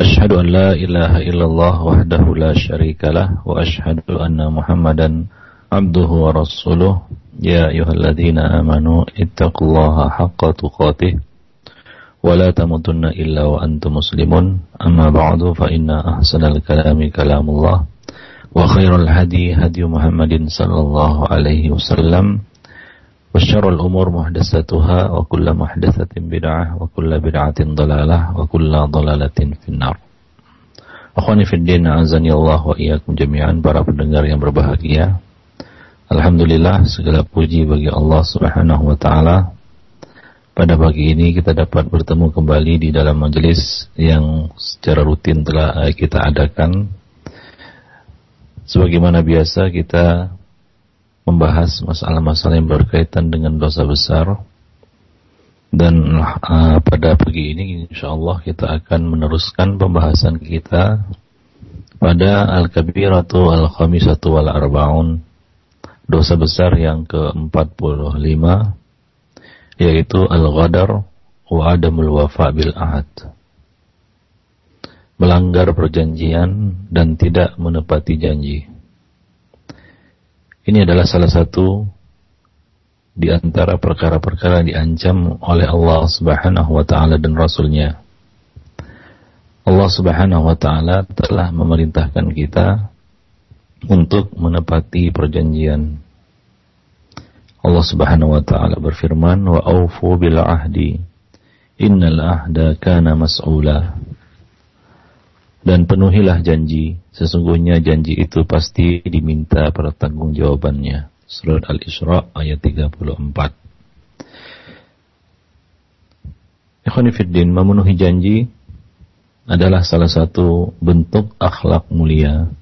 أشهد أن لا إله إلا الله وحده لا شريك له وأشهد أن محمدا عبده ورسوله يا أيها الذين آمنوا اتقوا الله حق تقاته ولا تموتن إلا وأنتم مسلمون أما بعد فإن أحسن الكلام كلام الله وخير الهدي هدي محمد صلى الله عليه وسلم وشر الأمور محدثاتها وكل محدثة بدعة وكل بدعة ضلالة وكل ضلالة في النار Akhwani Fiddin, azani Allah wa iyyakum jami'an para pendengar yang berbahagia. Alhamdulillah segala puji bagi Allah Subhanahu wa taala. Pada pagi ini kita dapat bertemu kembali di dalam majelis yang secara rutin telah kita adakan. Sebagaimana biasa kita membahas masalah-masalah yang berkaitan dengan dosa besar. Dan uh, pada pagi ini insya Allah kita akan meneruskan pembahasan kita pada Al-Kabiratu Al-Khamisatu Wal-Arba'un dosa besar yang ke-45 yaitu Al-Ghadar wa Adamul Wafa bil Ahad. Melanggar perjanjian dan tidak menepati janji ini adalah salah satu di antara perkara-perkara diancam oleh Allah Subhanahu wa taala dan rasulnya. Allah Subhanahu wa taala telah memerintahkan kita untuk menepati perjanjian. Allah Subhanahu wa taala berfirman, "Wa aufu bil ahdi. Innal ahda kana mas'ula." Dan penuhilah janji, sesungguhnya janji itu pasti diminta pertanggungjawabannya. Surat Al-Isra ayat 34. Ikhwanifiddin, memenuhi janji adalah salah satu bentuk akhlak mulia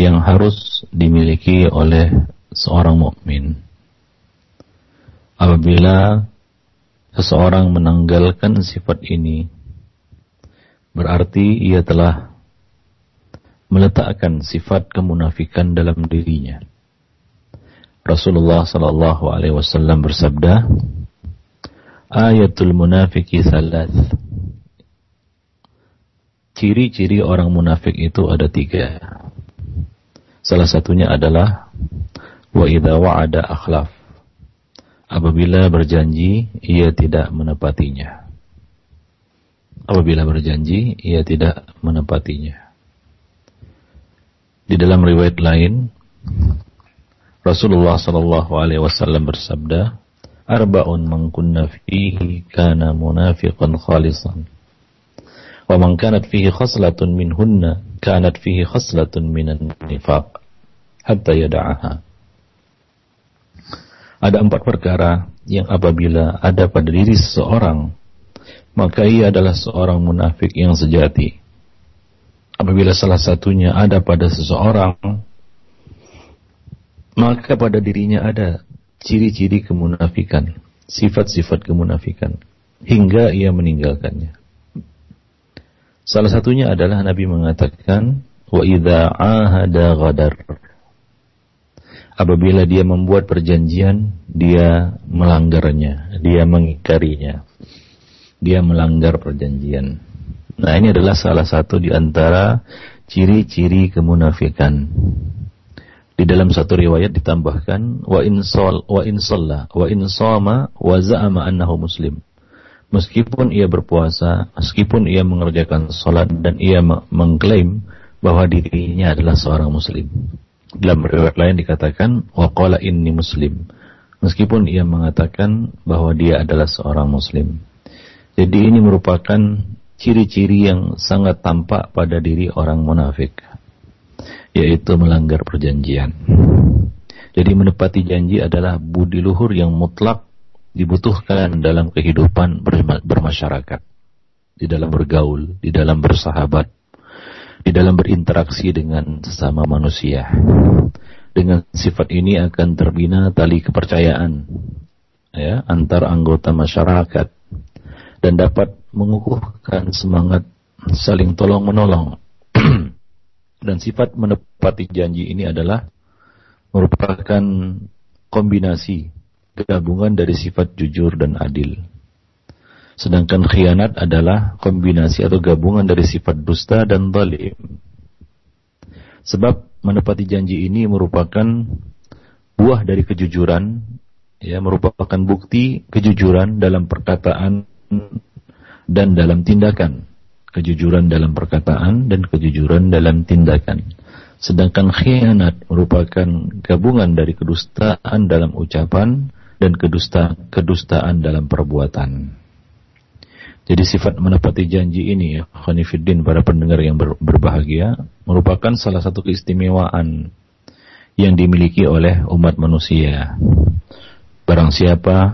yang harus dimiliki oleh seorang mukmin. Apabila seseorang menanggalkan sifat ini, berarti ia telah meletakkan sifat kemunafikan dalam dirinya. Rasulullah sallallahu alaihi wasallam bersabda, "Ayatul munafiki salat." Ciri-ciri orang munafik itu ada tiga. Salah satunya adalah wa idza wa'ada akhlaf. Apabila berjanji, ia tidak menepatinya apabila berjanji ia tidak menepatinya. Di dalam riwayat lain Rasulullah sallallahu alaihi wasallam bersabda, "Arba'un man kunna fihi kana munafiqan khalisan." Wa man kanat fihi khaslatun minhunna kanat fihi khaslatun minan nifaq hatta yada'aha. Ada empat perkara yang apabila ada pada diri seseorang maka ia adalah seorang munafik yang sejati. Apabila salah satunya ada pada seseorang, maka pada dirinya ada ciri-ciri kemunafikan, sifat-sifat kemunafikan, hingga ia meninggalkannya. Salah satunya adalah Nabi mengatakan, wa idza ahada ghadar. Apabila dia membuat perjanjian, dia melanggarnya, dia mengikarinya dia melanggar perjanjian. Nah ini adalah salah satu di antara ciri-ciri kemunafikan. Di dalam satu riwayat ditambahkan wa insol wa insalla wa insama wa za'ama annahu muslim. Meskipun ia berpuasa, meskipun ia mengerjakan salat dan ia mengklaim bahwa dirinya adalah seorang muslim. Dalam riwayat lain dikatakan wa qala inni muslim. Meskipun ia mengatakan bahwa dia adalah seorang muslim. Jadi ini merupakan ciri-ciri yang sangat tampak pada diri orang munafik, yaitu melanggar perjanjian. Jadi menepati janji adalah budi luhur yang mutlak dibutuhkan dalam kehidupan bermasyarakat, di dalam bergaul, di dalam bersahabat, di dalam berinteraksi dengan sesama manusia. Dengan sifat ini akan terbina tali kepercayaan ya antar anggota masyarakat dan dapat mengukuhkan semangat saling tolong menolong. dan sifat menepati janji ini adalah merupakan kombinasi gabungan dari sifat jujur dan adil. Sedangkan khianat adalah kombinasi atau gabungan dari sifat dusta dan zalim. Sebab menepati janji ini merupakan buah dari kejujuran, ya merupakan bukti kejujuran dalam perkataan dan dalam tindakan. Kejujuran dalam perkataan dan kejujuran dalam tindakan. Sedangkan khianat merupakan gabungan dari kedustaan dalam ucapan dan kedusta, kedustaan dalam perbuatan. Jadi sifat menepati janji ini ya, Khonifuddin para pendengar yang ber, berbahagia merupakan salah satu keistimewaan yang dimiliki oleh umat manusia. Barang siapa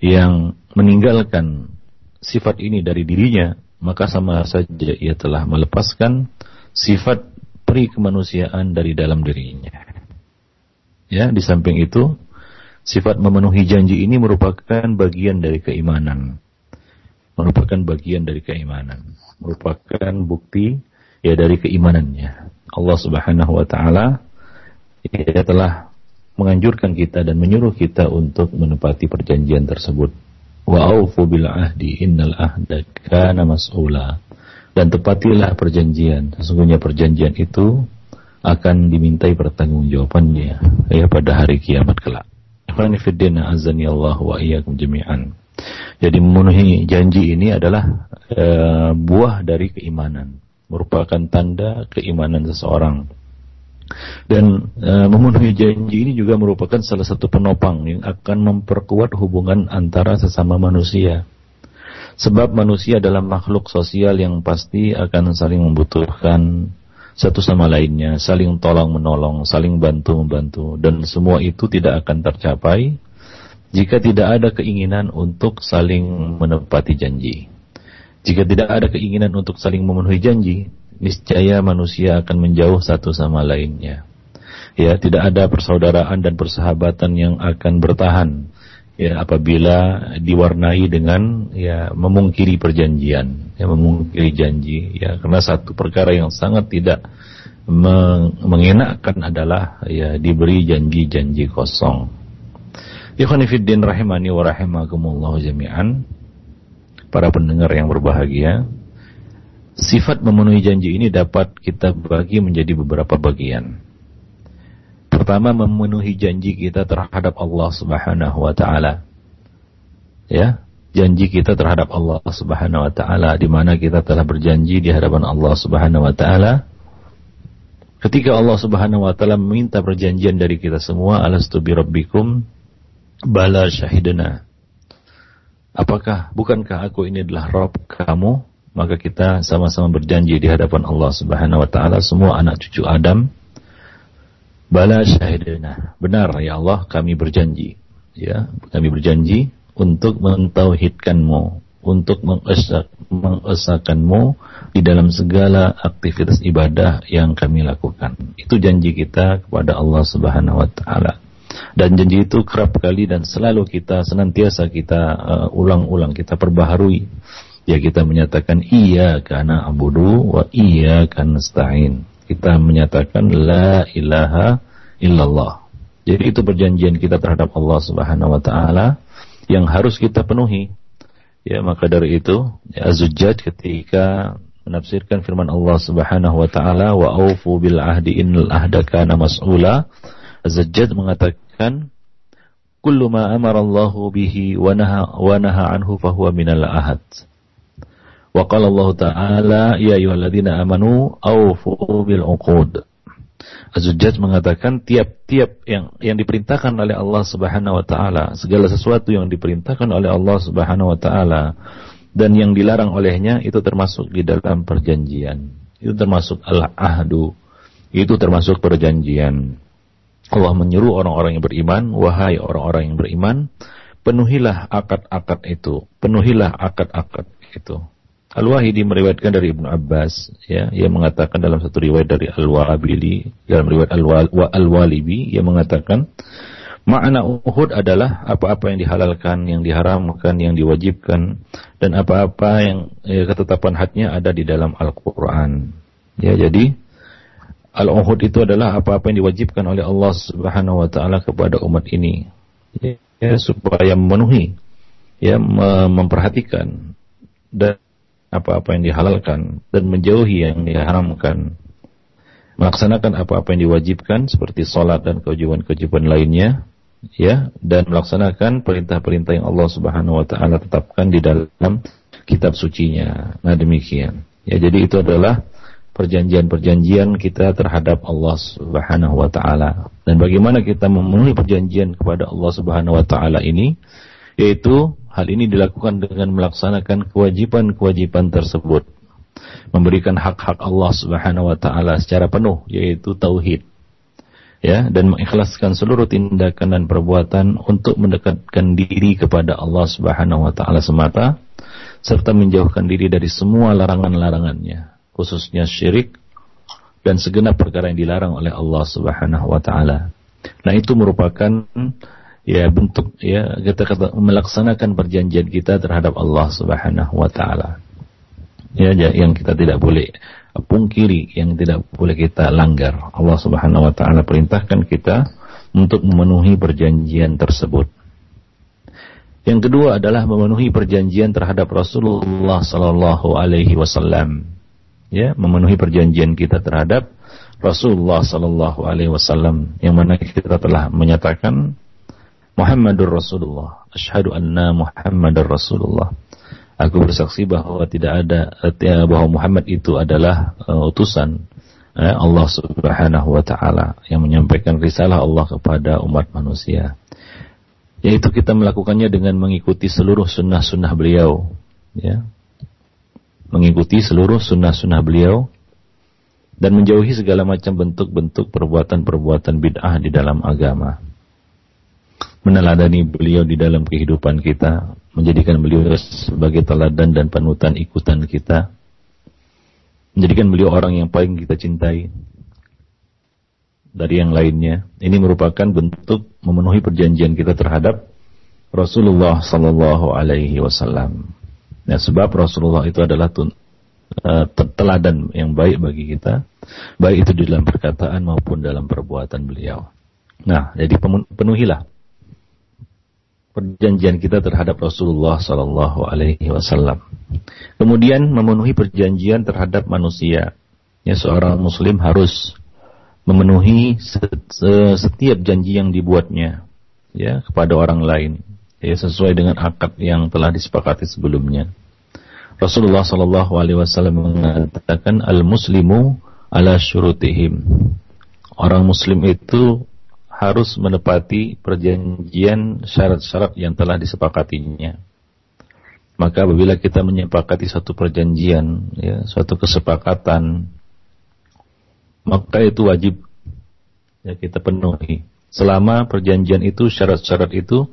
yang meninggalkan sifat ini dari dirinya, maka sama saja ia telah melepaskan sifat peri kemanusiaan dari dalam dirinya. Ya, di samping itu, sifat memenuhi janji ini merupakan bagian dari keimanan merupakan bagian dari keimanan, merupakan bukti ya dari keimanannya. Allah Subhanahu wa taala ya telah menganjurkan kita dan menyuruh kita untuk menepati perjanjian tersebut. Wa aufu bil ahdi innal ahda kana mas'ula. Dan tepatilah perjanjian. Sesungguhnya perjanjian itu akan dimintai pertanggungjawabannya ya pada hari kiamat kelak. Azani Allah wa iyyakum jami'an. Jadi memenuhi janji ini adalah e, buah dari keimanan, merupakan tanda keimanan seseorang. Dan e, memenuhi janji ini juga merupakan salah satu penopang yang akan memperkuat hubungan antara sesama manusia. Sebab manusia adalah makhluk sosial yang pasti akan saling membutuhkan satu sama lainnya, saling tolong menolong, saling bantu membantu, dan semua itu tidak akan tercapai jika tidak ada keinginan untuk saling menepati janji. Jika tidak ada keinginan untuk saling memenuhi janji, niscaya manusia akan menjauh satu sama lainnya. Ya, tidak ada persaudaraan dan persahabatan yang akan bertahan ya apabila diwarnai dengan ya memungkiri perjanjian, ya memungkiri janji ya karena satu perkara yang sangat tidak mengenakkan adalah ya diberi janji-janji kosong. Ikhwanifiddin rahimani wa rahimakumullah jami'an Para pendengar yang berbahagia Sifat memenuhi janji ini dapat kita bagi menjadi beberapa bagian Pertama memenuhi janji kita terhadap Allah subhanahu wa ta'ala Ya Janji kita terhadap Allah subhanahu wa ta'ala di mana kita telah berjanji di hadapan Allah subhanahu wa ta'ala Ketika Allah subhanahu wa ta'ala meminta perjanjian dari kita semua Alastu bi rabbikum Bala syahidana. Apakah bukankah aku ini adalah Rob kamu? Maka kita sama-sama berjanji di hadapan Allah Subhanahu wa taala semua anak cucu Adam Bala syahidana. Benar ya Allah kami berjanji. Ya, kami berjanji untuk mentauhidkanmu, untuk mengesak, mengesakanmu di dalam segala aktivitas ibadah yang kami lakukan. Itu janji kita kepada Allah Subhanahu wa taala. Dan janji itu kerap kali dan selalu kita senantiasa kita uh, ulang-ulang, kita perbaharui. Ya kita menyatakan iya karena abudu wa iya karena stain. Kita menyatakan la ilaha illallah. Jadi itu perjanjian kita terhadap Allah Subhanahu wa taala yang harus kita penuhi. Ya maka dari itu ya, Az-Zujjaj ketika menafsirkan firman Allah Subhanahu wa taala wa aufu bil ahdi innal ahda kana mas'ula Az-Zajjad mengatakan kullu ma amara Allah bihi wa naha wa naha anhu fahuwa minal ahad. Wa qala Allah Ta'ala ya ayyuhalladzina amanu awfu bil uqud. Az-Zujjaj mengatakan tiap-tiap yang yang diperintahkan oleh Allah Subhanahu wa taala, segala sesuatu yang diperintahkan oleh Allah Subhanahu wa taala dan yang dilarang olehnya itu termasuk di dalam perjanjian. Itu termasuk al-ahdu. Itu termasuk perjanjian. Allah menyuruh orang-orang yang beriman, wahai orang-orang yang beriman, penuhilah akad-akad itu, penuhilah akad-akad itu. Al-Wahidi meriwayatkan dari Ibnu Abbas, ya, ia mengatakan dalam satu riwayat dari Al-Wabili, dalam riwayat Al-Walibi, ia mengatakan, makna Uhud adalah apa-apa yang dihalalkan, yang diharamkan, yang diwajibkan, dan apa-apa yang ya, ketetapan hadnya ada di dalam Al-Quran. Ya, jadi Al-Uhud itu adalah apa-apa yang diwajibkan oleh Allah Subhanahu wa taala kepada umat ini ya, supaya memenuhi ya memperhatikan dan apa-apa yang dihalalkan dan menjauhi yang diharamkan melaksanakan apa-apa yang diwajibkan seperti sholat dan kewajiban-kewajiban lainnya ya dan melaksanakan perintah-perintah yang Allah Subhanahu wa taala tetapkan di dalam kitab sucinya. Nah, demikian. Ya, jadi itu adalah perjanjian-perjanjian kita terhadap Allah Subhanahu wa taala. Dan bagaimana kita memenuhi perjanjian kepada Allah Subhanahu wa taala ini yaitu hal ini dilakukan dengan melaksanakan kewajiban-kewajiban tersebut. Memberikan hak-hak Allah Subhanahu wa taala secara penuh yaitu tauhid ya dan mengikhlaskan seluruh tindakan dan perbuatan untuk mendekatkan diri kepada Allah Subhanahu wa taala semata serta menjauhkan diri dari semua larangan-larangannya khususnya syirik dan segenap perkara yang dilarang oleh Allah Subhanahu wa taala. Nah, itu merupakan ya bentuk ya kita kata, melaksanakan perjanjian kita terhadap Allah Subhanahu wa taala. Ya, yang kita tidak boleh pungkiri yang tidak boleh kita langgar. Allah Subhanahu wa taala perintahkan kita untuk memenuhi perjanjian tersebut. Yang kedua adalah memenuhi perjanjian terhadap Rasulullah sallallahu alaihi wasallam. Ya, memenuhi perjanjian kita terhadap Rasulullah sallallahu alaihi wasallam yang mana kita telah menyatakan Muhammadur Rasulullah. Asyhadu anna Muhammadar Rasulullah. Aku bersaksi bahwa tidak ada eh, bahwa Muhammad itu adalah uh, utusan uh, Allah Subhanahu wa taala yang menyampaikan risalah Allah kepada umat manusia. Yaitu kita melakukannya dengan mengikuti seluruh sunnah-sunnah beliau, ya. Mengikuti seluruh sunnah-sunnah beliau dan menjauhi segala macam bentuk-bentuk perbuatan-perbuatan bid'ah di dalam agama meneladani beliau di dalam kehidupan kita, menjadikan beliau sebagai teladan dan panutan ikutan kita, menjadikan beliau orang yang paling kita cintai dari yang lainnya. Ini merupakan bentuk memenuhi perjanjian kita terhadap Rasulullah Sallallahu Alaihi Wasallam. Ya, sebab Rasulullah itu adalah tun, uh, teladan yang baik bagi kita, baik itu di dalam perkataan maupun dalam perbuatan beliau. Nah, jadi penuhilah perjanjian kita terhadap Rasulullah Sallallahu Alaihi Wasallam. Kemudian memenuhi perjanjian terhadap manusia. Ya, seorang Muslim harus memenuhi setiap janji yang dibuatnya ya kepada orang lain ya sesuai dengan akad yang telah disepakati sebelumnya. Rasulullah Sallallahu Alaihi Wasallam mengatakan al muslimu ala syurutihim. Orang Muslim itu harus menepati perjanjian syarat-syarat yang telah disepakatinya. Maka apabila kita menyepakati satu perjanjian, ya, suatu kesepakatan, maka itu wajib ya kita penuhi. Selama perjanjian itu syarat-syarat itu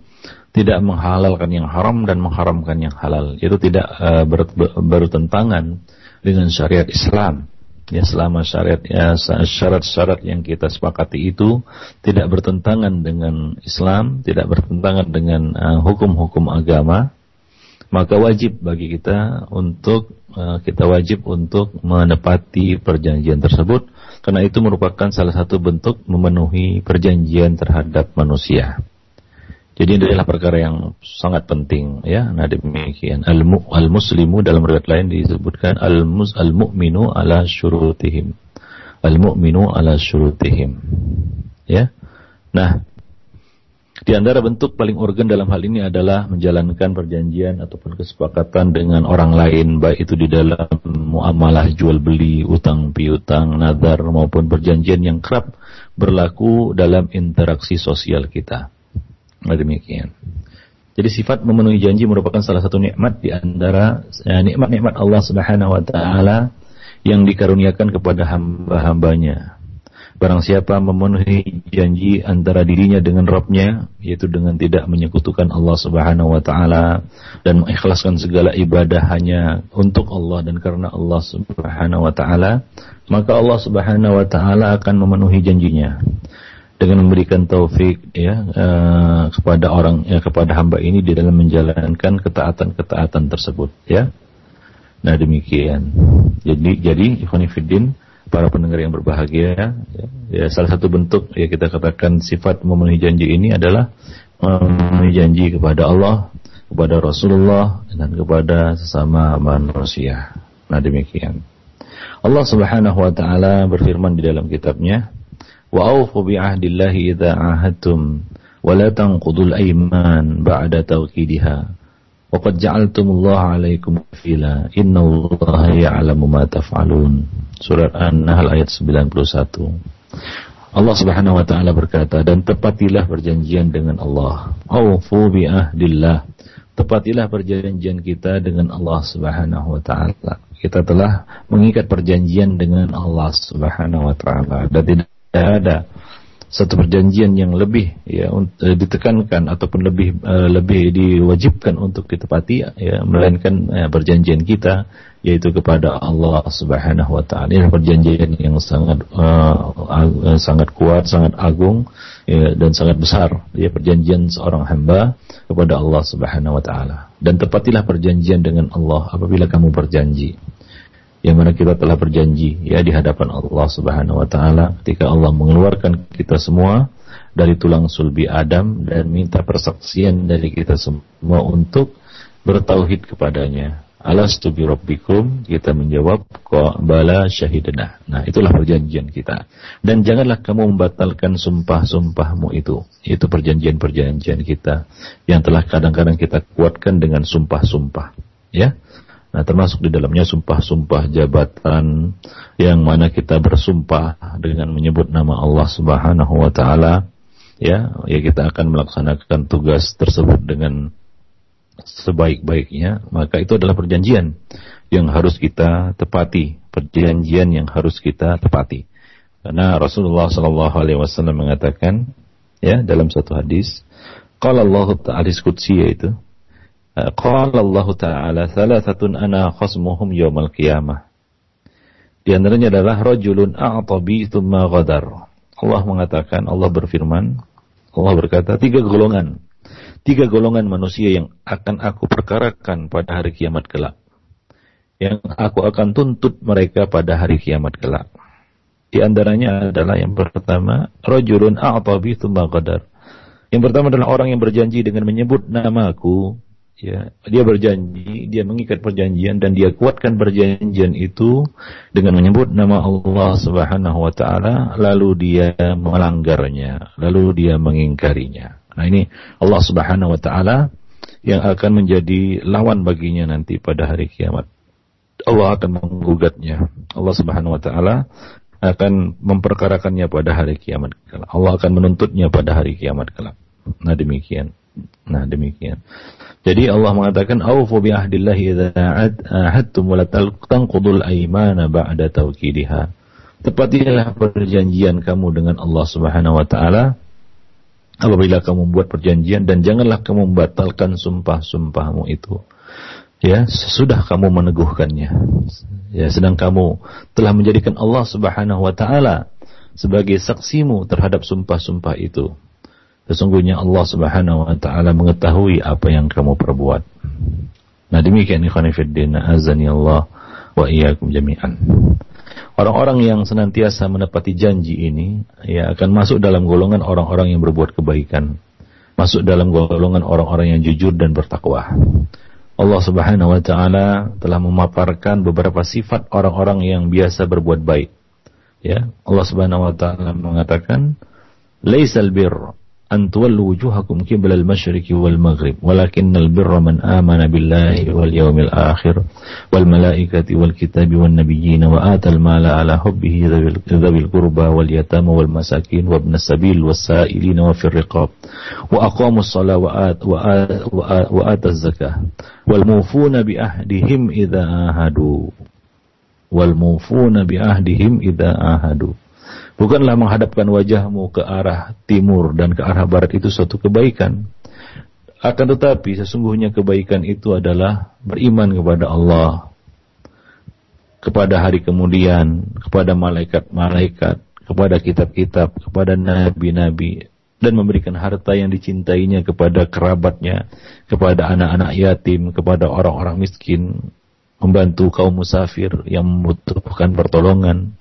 tidak menghalalkan yang haram dan mengharamkan yang halal, itu tidak uh, ber, ber, bertentangan dengan syariat Islam ya selama syariat ya syarat-syarat yang kita sepakati itu tidak bertentangan dengan Islam, tidak bertentangan dengan uh, hukum-hukum uh, agama, maka wajib bagi kita untuk uh, kita wajib untuk menepati perjanjian tersebut karena itu merupakan salah satu bentuk memenuhi perjanjian terhadap manusia. Jadi ini adalah perkara yang sangat penting ya. Nah demikian al, -mu, al muslimu dalam riwayat lain disebutkan al mus al mu'minu ala syurutihim. Al mu'minu ala syurutihim. Ya. Nah, di antara bentuk paling organ dalam hal ini adalah menjalankan perjanjian ataupun kesepakatan dengan orang lain baik itu di dalam muamalah jual beli, utang piutang, nazar maupun perjanjian yang kerap berlaku dalam interaksi sosial kita. Nah, demikian. Jadi sifat memenuhi janji merupakan salah satu nikmat di antara ya, nikmat-nikmat Allah Subhanahu wa taala yang dikaruniakan kepada hamba-hambanya. Barang siapa memenuhi janji antara dirinya dengan Rabbnya, yaitu dengan tidak menyekutukan Allah Subhanahu wa taala dan mengikhlaskan segala ibadah hanya untuk Allah dan karena Allah Subhanahu wa taala, maka Allah Subhanahu wa taala akan memenuhi janjinya dengan memberikan taufik ya uh, kepada orang ya kepada hamba ini di dalam menjalankan ketaatan-ketaatan tersebut ya. Nah demikian. Jadi jadi ikhwanifiddin para pendengar yang berbahagia ya, ya salah satu bentuk ya kita katakan sifat memenuhi janji ini adalah memenuhi janji kepada Allah kepada Rasulullah dan kepada sesama manusia. Nah demikian. Allah Subhanahu wa taala berfirman di dalam kitabnya, "Wa aufu bi ahdillahi idza ahadtum wa la tanqudul aiman ba'da tawkidiha." Wa qad ja'altumullaha 'alaikum fila. Innallaha ya'lamu ma taf'alun. Surat An-Nahl ayat 91. Allah Subhanahu wa taala berkata, "Dan tepatilah perjanjian dengan Allah." Aufu bi ahdillah. Tepatilah perjanjian kita dengan Allah Subhanahu wa taala. Kita telah mengikat perjanjian dengan Allah Subhanahu wa taala dan tidak ada satu perjanjian yang lebih ya uh, ditekankan ataupun lebih uh, lebih diwajibkan untuk ditepati ya melainkan uh, perjanjian kita yaitu kepada Allah Subhanahu wa taala. Ini perjanjian yang sangat sangat kuat, sangat agung ya, dan sangat besar ya perjanjian seorang hamba kepada Allah Subhanahu wa taala. Dan tepatilah perjanjian dengan Allah apabila kamu berjanji yang mana kita telah berjanji ya di hadapan Allah Subhanahu wa taala ketika Allah mengeluarkan kita semua dari tulang sulbi Adam dan minta persaksian dari kita semua untuk bertauhid kepadanya. Alastu bi rabbikum? Kita menjawab, bala syahidana. Nah, itulah perjanjian kita. Dan janganlah kamu membatalkan sumpah-sumpahmu itu. Itu perjanjian-perjanjian kita yang telah kadang-kadang kita kuatkan dengan sumpah-sumpah. Ya. Nah, termasuk di dalamnya sumpah-sumpah jabatan yang mana kita bersumpah dengan menyebut nama Allah Subhanahu wa taala, ya, ya kita akan melaksanakan tugas tersebut dengan sebaik-baiknya, maka itu adalah perjanjian yang harus kita tepati, perjanjian yang harus kita tepati. Karena Rasulullah sallallahu alaihi wasallam mengatakan ya dalam satu hadis, qala Allah Ta'ala qudsi yaitu Qala Allah Ta'ala Thalathatun ana khasmuhum yawmal qiyamah. Di antaranya adalah Rajulun a'tabi thumma ghadar. Allah mengatakan, Allah berfirman Allah berkata, tiga golongan Tiga golongan manusia yang akan aku perkarakan pada hari kiamat kelak. Yang aku akan tuntut mereka pada hari kiamat kelak. Di antaranya adalah yang pertama Rajulun a'tabi thumma ghadar. Yang pertama adalah orang yang berjanji dengan menyebut namaku ya dia berjanji dia mengikat perjanjian dan dia kuatkan perjanjian itu dengan menyebut nama Allah Subhanahu wa taala lalu dia melanggarnya lalu dia mengingkarinya. Nah ini Allah Subhanahu wa taala yang akan menjadi lawan baginya nanti pada hari kiamat. Allah akan menggugatnya. Allah Subhanahu wa taala akan memperkarakannya pada hari kiamat Allah akan menuntutnya pada hari kiamat kelak. Nah demikian nah demikian jadi Allah mengatakan aufu bi ahdillahi idza ahadtum wa tanqudul aymana ba'da tawkidiha. Tepatilah perjanjian kamu dengan Allah Subhanahu wa taala apabila kamu membuat perjanjian dan janganlah kamu membatalkan sumpah-sumpahmu itu. Ya, sesudah kamu meneguhkannya. Ya, sedang kamu telah menjadikan Allah Subhanahu wa taala sebagai saksimu terhadap sumpah-sumpah itu. Sesungguhnya Allah Subhanahu wa taala mengetahui apa yang kamu perbuat. Nah, demikian ikhwan fillah azani Allah wa iyyakum jami'an. Orang-orang yang senantiasa menepati janji ini ya akan masuk dalam golongan orang-orang yang berbuat kebaikan. Masuk dalam golongan orang-orang yang jujur dan bertakwa. Allah Subhanahu wa taala telah memaparkan beberapa sifat orang-orang yang biasa berbuat baik. Ya, Allah Subhanahu wa taala mengatakan, "Laisal birr أن تولوا وجوهكم قبل المشرق والمغرب ولكن البر من آمن بالله واليوم الآخر والملائكة والكتاب والنبيين وآتى المال على حبه ذوي القربى واليتامى والمساكين وابن السبيل والسائلين وفي الرقاب وأقاموا الصلاة وآت وآت وآت وآت الزكاة والموفون بأهدهم إذا آهدوا والموفون بأهدهم إذا آهدوا. Bukanlah menghadapkan wajahmu ke arah timur dan ke arah barat itu suatu kebaikan. Akan tetapi sesungguhnya kebaikan itu adalah beriman kepada Allah, kepada hari kemudian, kepada malaikat-malaikat, kepada kitab-kitab, kepada nabi-nabi, dan memberikan harta yang dicintainya kepada kerabatnya, kepada anak-anak yatim, kepada orang-orang miskin, membantu kaum musafir yang membutuhkan pertolongan,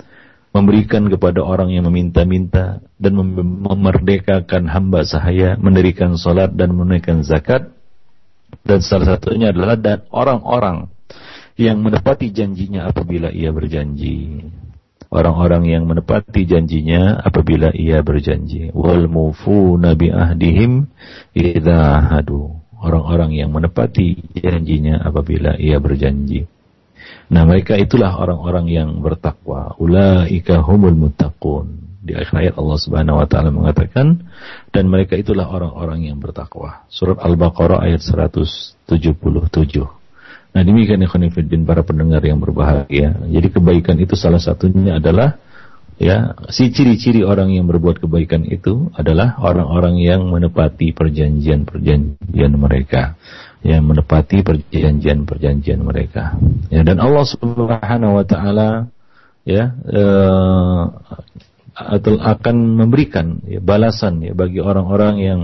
memberikan kepada orang yang meminta-minta dan memerdekakan hamba sahaya, mendirikan salat dan menunaikan zakat, Dan salah satunya adalah dan orang-orang yang menepati janjinya apabila ia berjanji. Orang-orang yang menepati janjinya apabila ia berjanji. Wal mufuna bi ahdihim idza hadu. Orang-orang yang menepati janjinya apabila ia berjanji. Nah, mereka itulah orang-orang yang bertakwa. Ulaika humul muttaqun. Di akhir ayat Allah Subhanahu wa taala mengatakan dan mereka itulah orang-orang yang bertakwa. Surat Al-Baqarah ayat 177. Nah demikian ikhwanifiddin para pendengar yang berbahagia. Jadi kebaikan itu salah satunya adalah ya si ciri-ciri orang yang berbuat kebaikan itu adalah orang-orang yang menepati perjanjian-perjanjian mereka yang menepati perjanjian-perjanjian mereka ya dan Allah Subhanahu wa taala ya eh, akan memberikan ya, balasan ya bagi orang-orang yang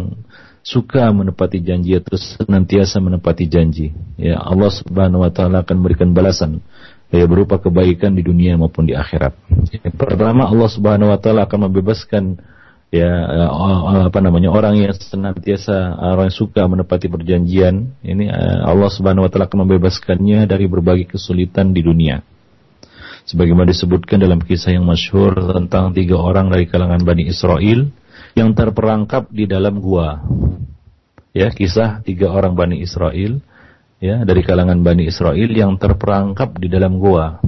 suka menepati janji atau senantiasa menepati janji. Ya Allah Subhanahu wa taala akan memberikan balasan ya berupa kebaikan di dunia maupun di akhirat. Ya, pertama Allah Subhanahu wa taala akan membebaskan ya apa namanya orang yang senantiasa orang yang suka menepati perjanjian ini eh, Allah Subhanahu wa taala akan membebaskannya dari berbagai kesulitan di dunia sebagaimana disebutkan dalam kisah yang masyhur tentang tiga orang dari kalangan Bani Israel yang terperangkap di dalam gua. Ya, kisah tiga orang Bani Israel ya dari kalangan Bani Israel yang terperangkap di dalam gua.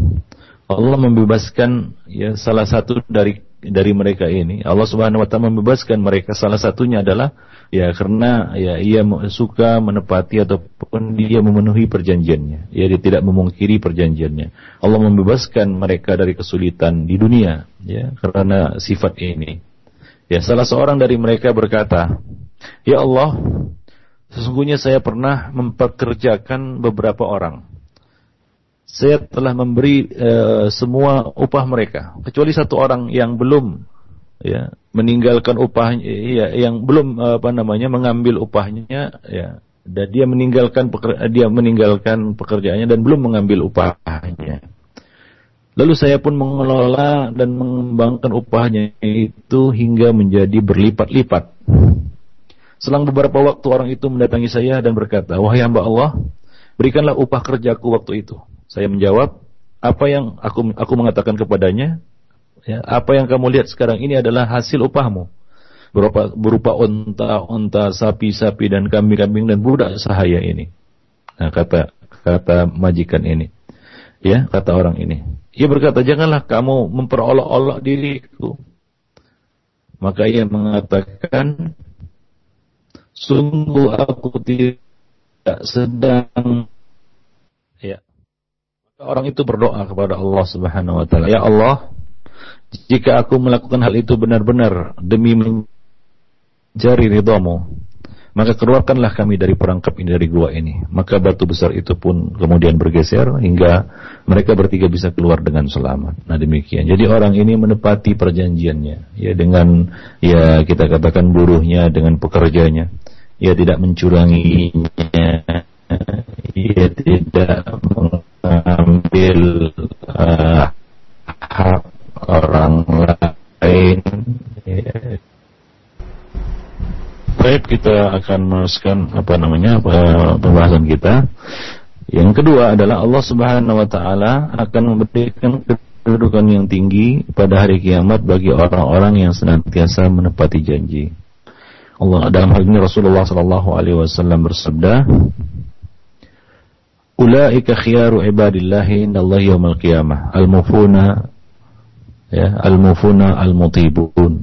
Allah membebaskan ya salah satu dari dari mereka ini. Allah Subhanahu wa taala membebaskan mereka. Salah satunya adalah ya karena ya ia suka menepati ataupun dia memenuhi perjanjiannya. Ya dia tidak memungkiri perjanjiannya. Allah membebaskan mereka dari kesulitan di dunia ya karena sifat ini. Ya salah seorang dari mereka berkata ya Allah sesungguhnya saya pernah memperkerjakan beberapa orang saya telah memberi uh, semua upah mereka. Kecuali satu orang yang belum ya meninggalkan upahnya ya yang belum apa namanya mengambil upahnya ya. Dan dia meninggalkan dia meninggalkan pekerjaannya dan belum mengambil upahnya. Lalu saya pun mengelola dan mengembangkan upahnya itu hingga menjadi berlipat-lipat. Selang beberapa waktu orang itu mendatangi saya dan berkata wahai hamba Allah berikanlah upah kerjaku waktu itu saya menjawab apa yang aku aku mengatakan kepadanya Ya, apa yang kamu lihat sekarang ini adalah hasil upahmu. Berupa, berupa unta-unta, sapi-sapi dan kambing-kambing dan budak sahaya ini. Nah, kata kata majikan ini. Ya, kata orang ini. Ia berkata, janganlah kamu memperolok-olok diriku. Maka ia mengatakan, sungguh aku tidak sedang orang itu berdoa kepada Allah Subhanahu wa taala, "Ya Allah, jika aku melakukan hal itu benar-benar demi mencari ridhamu, maka keluarkanlah kami dari perangkap ini dari gua ini. Maka batu besar itu pun kemudian bergeser hingga mereka bertiga bisa keluar dengan selamat. Nah demikian. Jadi orang ini menepati perjanjiannya, ya dengan ya kita katakan buruhnya dengan pekerjanya. Ia tidak mencuranginya, ia tidak mengambil uh, hak orang lain. Baik, kita akan meneruskan apa namanya pembahasan kita. Yang kedua adalah Allah Subhanahu wa taala akan memberikan kedudukan yang tinggi pada hari kiamat bagi orang-orang yang senantiasa menepati janji. Allah dalam hal ini Rasulullah sallallahu alaihi wasallam bersabda, "Ulaika khiyaru ibadillahi indallahi yaumil qiyamah, al-mufuna ya al-mufuna al-mutibun.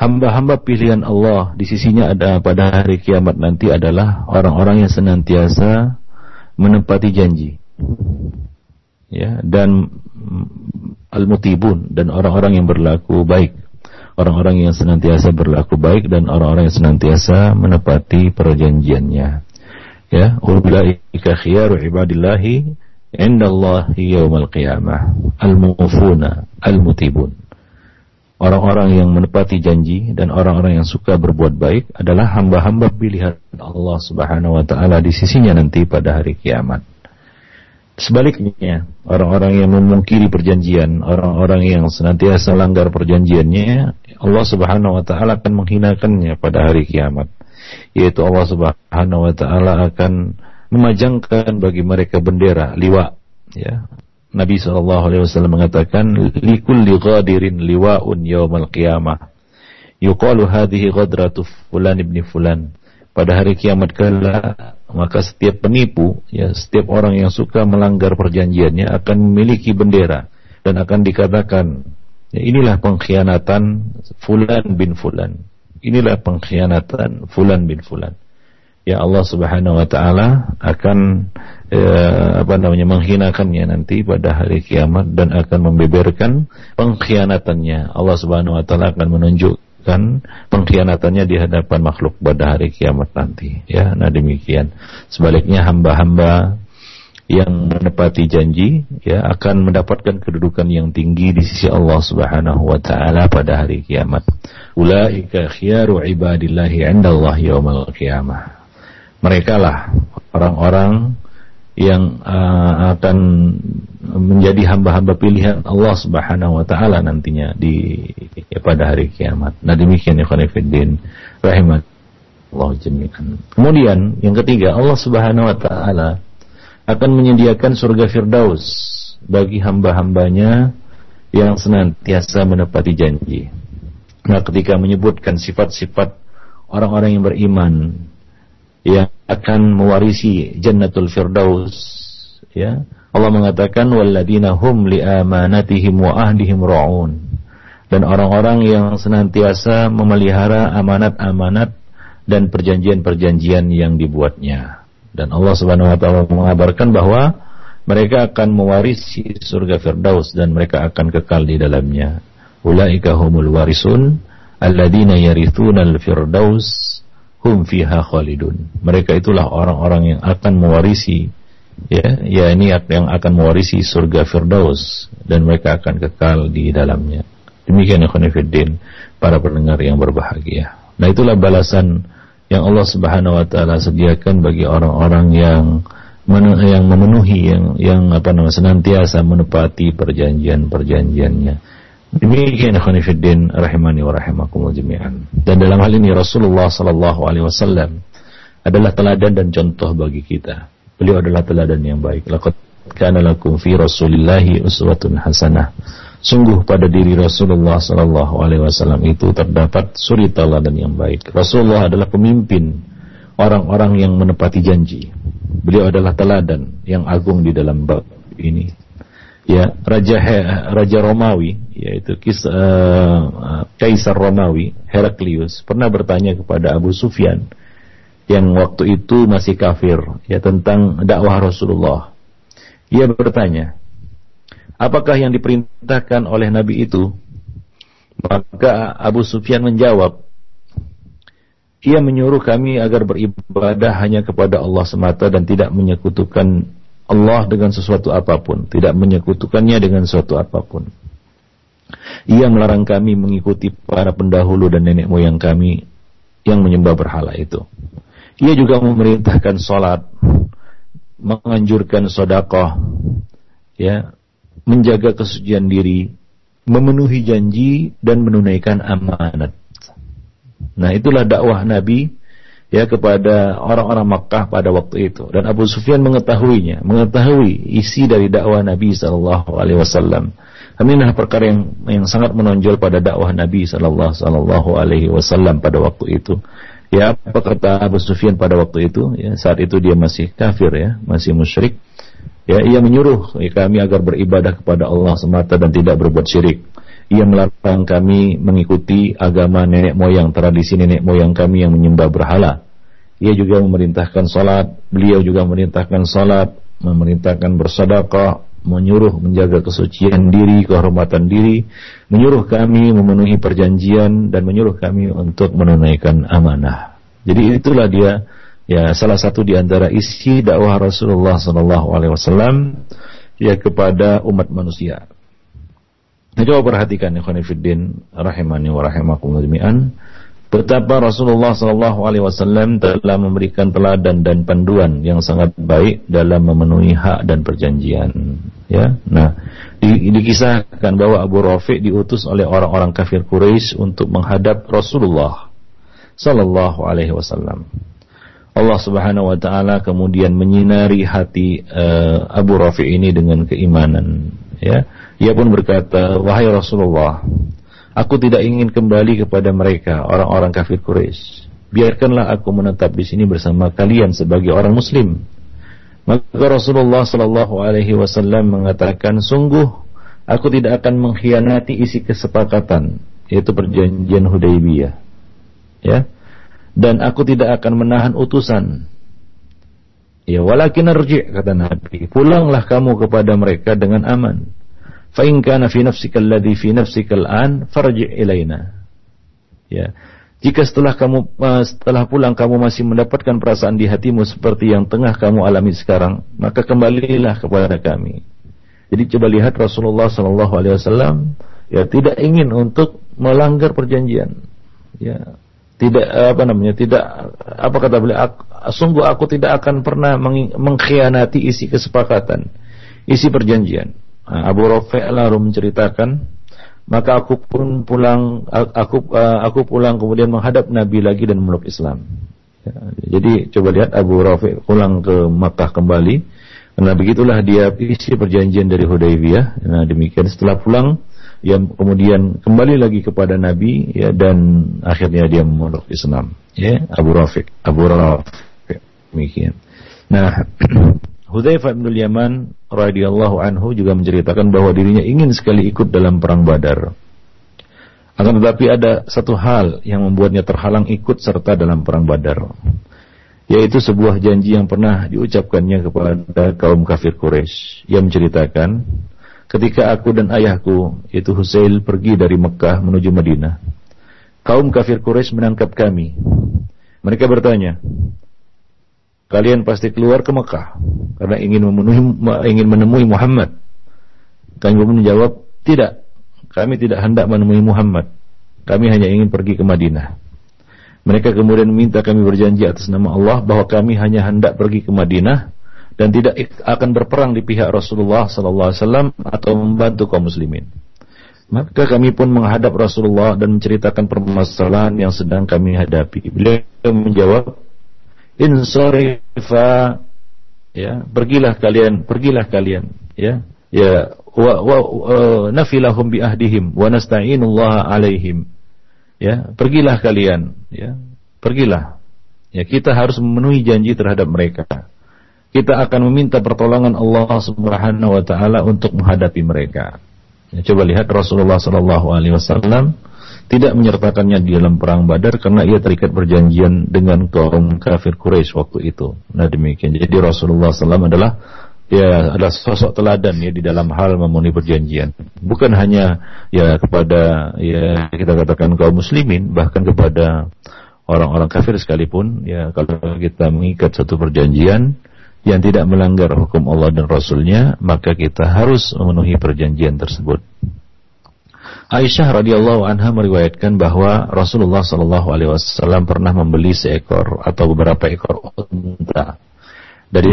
Hamba-hamba pilihan Allah di sisinya ada pada hari kiamat nanti adalah orang-orang yang senantiasa menepati janji. Ya dan al-mutibun dan orang-orang yang berlaku baik. Orang-orang yang senantiasa berlaku baik dan orang-orang yang senantiasa menepati perjanjiannya ya ulaika khiyaru ibadillahi indallahi yaumal qiyamah al-mufuna al-mutibun orang-orang yang menepati janji dan orang-orang yang suka berbuat baik adalah hamba-hamba pilihan Allah Subhanahu wa taala di sisinya nanti pada hari kiamat. Sebaliknya, orang-orang yang memungkiri perjanjian, orang-orang yang senantiasa langgar perjanjiannya, Allah Subhanahu wa taala akan menghinakannya pada hari kiamat. Yaitu Allah Subhanahu wa taala akan memajangkan bagi mereka bendera liwa ya. Nabi SAW mengatakan likulli ghadirin liwa'un yaumal qiyamah. Yuqalu hadhihi ghadratu fulan ibni fulan. Pada hari kiamat kala maka setiap penipu, ya setiap orang yang suka melanggar perjanjiannya akan memiliki bendera dan akan dikatakan ya, inilah pengkhianatan fulan bin fulan. Inilah pengkhianatan fulan bin fulan. Ya Allah Subhanahu wa taala akan eh, apa namanya menghinakannya nanti pada hari kiamat dan akan membeberkan pengkhianatannya. Allah Subhanahu wa taala akan menunjuk melakukan pengkhianatannya di hadapan makhluk pada hari kiamat nanti. Ya, nah demikian. Sebaliknya hamba-hamba yang menepati janji ya akan mendapatkan kedudukan yang tinggi di sisi Allah Subhanahu wa taala pada hari kiamat. Ulaika khiyaru ibadillahi 'indallahi yaumil qiyamah. Mereka lah orang-orang yang uh, akan menjadi hamba-hamba pilihan Allah Subhanahu wa taala nantinya di ya, pada hari kiamat. Nah demikian ya khonifuddin rahimat Allah jami'an. Kemudian yang ketiga Allah Subhanahu wa taala akan menyediakan surga Firdaus bagi hamba-hambanya yang senantiasa menepati janji. Nah ketika menyebutkan sifat-sifat orang-orang yang beriman yang akan mewarisi Jannatul Firdaus ya Allah mengatakan walladzina hum li amanatihim wa ahdihim raun dan orang-orang yang senantiasa memelihara amanat-amanat dan perjanjian-perjanjian yang dibuatnya dan Allah Subhanahu wa taala mengabarkan bahwa mereka akan mewarisi surga Firdaus dan mereka akan kekal di dalamnya ulaika humul warisun alladzina al-firdaus hum fiha khalidun. Mereka itulah orang-orang yang akan mewarisi ya, ya ini yang akan mewarisi surga Firdaus dan mereka akan kekal di dalamnya. Demikian ikhwan para pendengar yang berbahagia. Nah, itulah balasan yang Allah Subhanahu wa taala sediakan bagi orang-orang yang yang memenuhi yang yang apa namanya senantiasa menepati perjanjian-perjanjiannya Demikian khonifuddin rahimani wa rahimakumullah jami'an. Dan dalam hal ini Rasulullah sallallahu alaihi wasallam adalah teladan dan contoh bagi kita. Beliau adalah teladan yang baik. Laqad kana lakum fi Rasulillahi uswatun hasanah. Sungguh pada diri Rasulullah sallallahu alaihi wasallam itu terdapat suri teladan yang baik. Rasulullah adalah pemimpin orang-orang yang menepati janji. Beliau adalah teladan yang agung di dalam bab ini ya raja raja Romawi yaitu kis, uh, kaisar Romawi Heraklius pernah bertanya kepada Abu Sufyan yang waktu itu masih kafir ya tentang dakwah Rasulullah. Ia bertanya, apakah yang diperintahkan oleh Nabi itu? Maka Abu Sufyan menjawab, ia menyuruh kami agar beribadah hanya kepada Allah semata dan tidak menyekutukan Allah dengan sesuatu apa pun, tidak menyekutukannya dengan sesuatu apa pun. Ia melarang kami mengikuti para pendahulu dan nenek moyang kami yang menyembah berhala itu. Ia juga memerintahkan sholat, menganjurkan sodakoh, ya, menjaga kesucian diri, memenuhi janji dan menunaikan amanat. Nah itulah dakwah Nabi ya kepada orang-orang Makkah pada waktu itu. Dan Abu Sufyan mengetahuinya mengetahui isi dari dakwah Nabi Shallallahu Alaihi Wasallam. Ini adalah perkara yang yang sangat menonjol pada dakwah Nabi Shallallahu Alaihi Wasallam pada waktu itu. Ya apa kata Abu Sufyan pada waktu itu? Ya saat itu dia masih kafir ya masih musyrik ya ia menyuruh kami agar beribadah kepada Allah semata dan tidak berbuat syirik ia melarang kami mengikuti agama nenek moyang, tradisi nenek moyang kami yang menyembah berhala. Ia juga memerintahkan salat, beliau juga memerintahkan salat, memerintahkan bersedekah, menyuruh menjaga kesucian diri, kehormatan diri, menyuruh kami memenuhi perjanjian dan menyuruh kami untuk menunaikan amanah. Jadi itulah dia ya salah satu di antara isi dakwah Rasulullah sallallahu alaihi wasallam ya kepada umat manusia. Nah, coba perhatikan ikhwanifiddin rahimani wa rahimakumullah betapa Rasulullah Shallallahu Alaihi Wasallam telah memberikan teladan dan panduan yang sangat baik dalam memenuhi hak dan perjanjian. Ya, nah di, dikisahkan bahwa Abu Rafiq diutus oleh orang-orang kafir Quraisy untuk menghadap Rasulullah Shallallahu Alaihi Wasallam. Allah Subhanahu Wa Taala kemudian menyinari hati uh, Abu Rafiq ini dengan keimanan. Ya, ia pun berkata, wahai Rasulullah, Aku tidak ingin kembali kepada mereka, orang-orang kafir Quraisy. Biarkanlah aku menetap di sini bersama kalian sebagai orang muslim. Maka Rasulullah sallallahu alaihi wasallam mengatakan, "Sungguh aku tidak akan mengkhianati isi kesepakatan, yaitu perjanjian Hudaybiyah." Ya. Dan aku tidak akan menahan utusan. Ya, walakin arji' kata Nabi, pulanglah kamu kepada mereka dengan aman. Fa in kana fi nafsika alladhi fi nafsika al'an farji' ilaina. Ya. Jika setelah kamu uh, setelah pulang kamu masih mendapatkan perasaan di hatimu seperti yang tengah kamu alami sekarang maka kembalilah kepada kami. Jadi coba lihat Rasulullah sallallahu alaihi wasallam ya tidak ingin untuk melanggar perjanjian. Ya tidak apa namanya tidak apa kata beliau sungguh aku tidak akan pernah mengkhianati isi kesepakatan isi perjanjian Nah, Abu Rafi' lalu menceritakan, maka aku pun pulang, aku aku pulang kemudian menghadap Nabi lagi dan meluk Islam. Ya, jadi coba lihat Abu Rafi' pulang ke Makkah kembali. Nah begitulah dia isi perjanjian dari Hudaybiyah. Nah demikian setelah pulang, yang kemudian kembali lagi kepada Nabi ya dan akhirnya dia memeluk Islam. Ya Abu Rafiq, Abu Rafiq demikian. Nah Hudzaifah bin Yaman radhiyallahu anhu juga menceritakan bahwa dirinya ingin sekali ikut dalam perang Badar. Akan tetapi ada satu hal yang membuatnya terhalang ikut serta dalam perang Badar, yaitu sebuah janji yang pernah diucapkannya kepada kaum kafir Quraisy. Ia menceritakan, ketika aku dan ayahku, yaitu Husail pergi dari Mekah menuju Madinah, kaum kafir Quraisy menangkap kami. Mereka bertanya, kalian pasti keluar ke Mekah karena ingin memenuhi ingin menemui Muhammad. Kami pun menjawab, tidak. Kami tidak hendak menemui Muhammad. Kami hanya ingin pergi ke Madinah. Mereka kemudian meminta kami berjanji atas nama Allah bahwa kami hanya hendak pergi ke Madinah dan tidak akan berperang di pihak Rasulullah sallallahu atau membantu kaum muslimin. Maka kami pun menghadap Rasulullah dan menceritakan permasalahan yang sedang kami hadapi. Beliau menjawab, insarifa ya pergilah kalian pergilah kalian ya. Ya wa, wa nafilahum bi ahdihim wa nasta'inullah alaihim ya. Pergilah kalian ya. Pergilah. Ya kita harus memenuhi janji terhadap mereka kita akan meminta pertolongan Allah Subhanahu wa taala untuk menghadapi mereka ya, coba lihat Rasulullah sallallahu alaihi wasallam tidak menyertakannya di dalam perang Badar karena ia terikat perjanjian dengan kaum kafir Quraisy waktu itu. Nah demikian. Jadi Rasulullah SAW adalah ya adalah sosok teladan ya di dalam hal memenuhi perjanjian. Bukan hanya ya kepada ya kita katakan kaum muslimin, bahkan kepada orang-orang kafir sekalipun ya kalau kita mengikat satu perjanjian yang tidak melanggar hukum Allah dan Rasulnya maka kita harus memenuhi perjanjian tersebut. Aisyah radhiyallahu anha meriwayatkan bahwa Rasulullah Shallallahu alaihi wasallam pernah membeli seekor atau beberapa ekor unta dari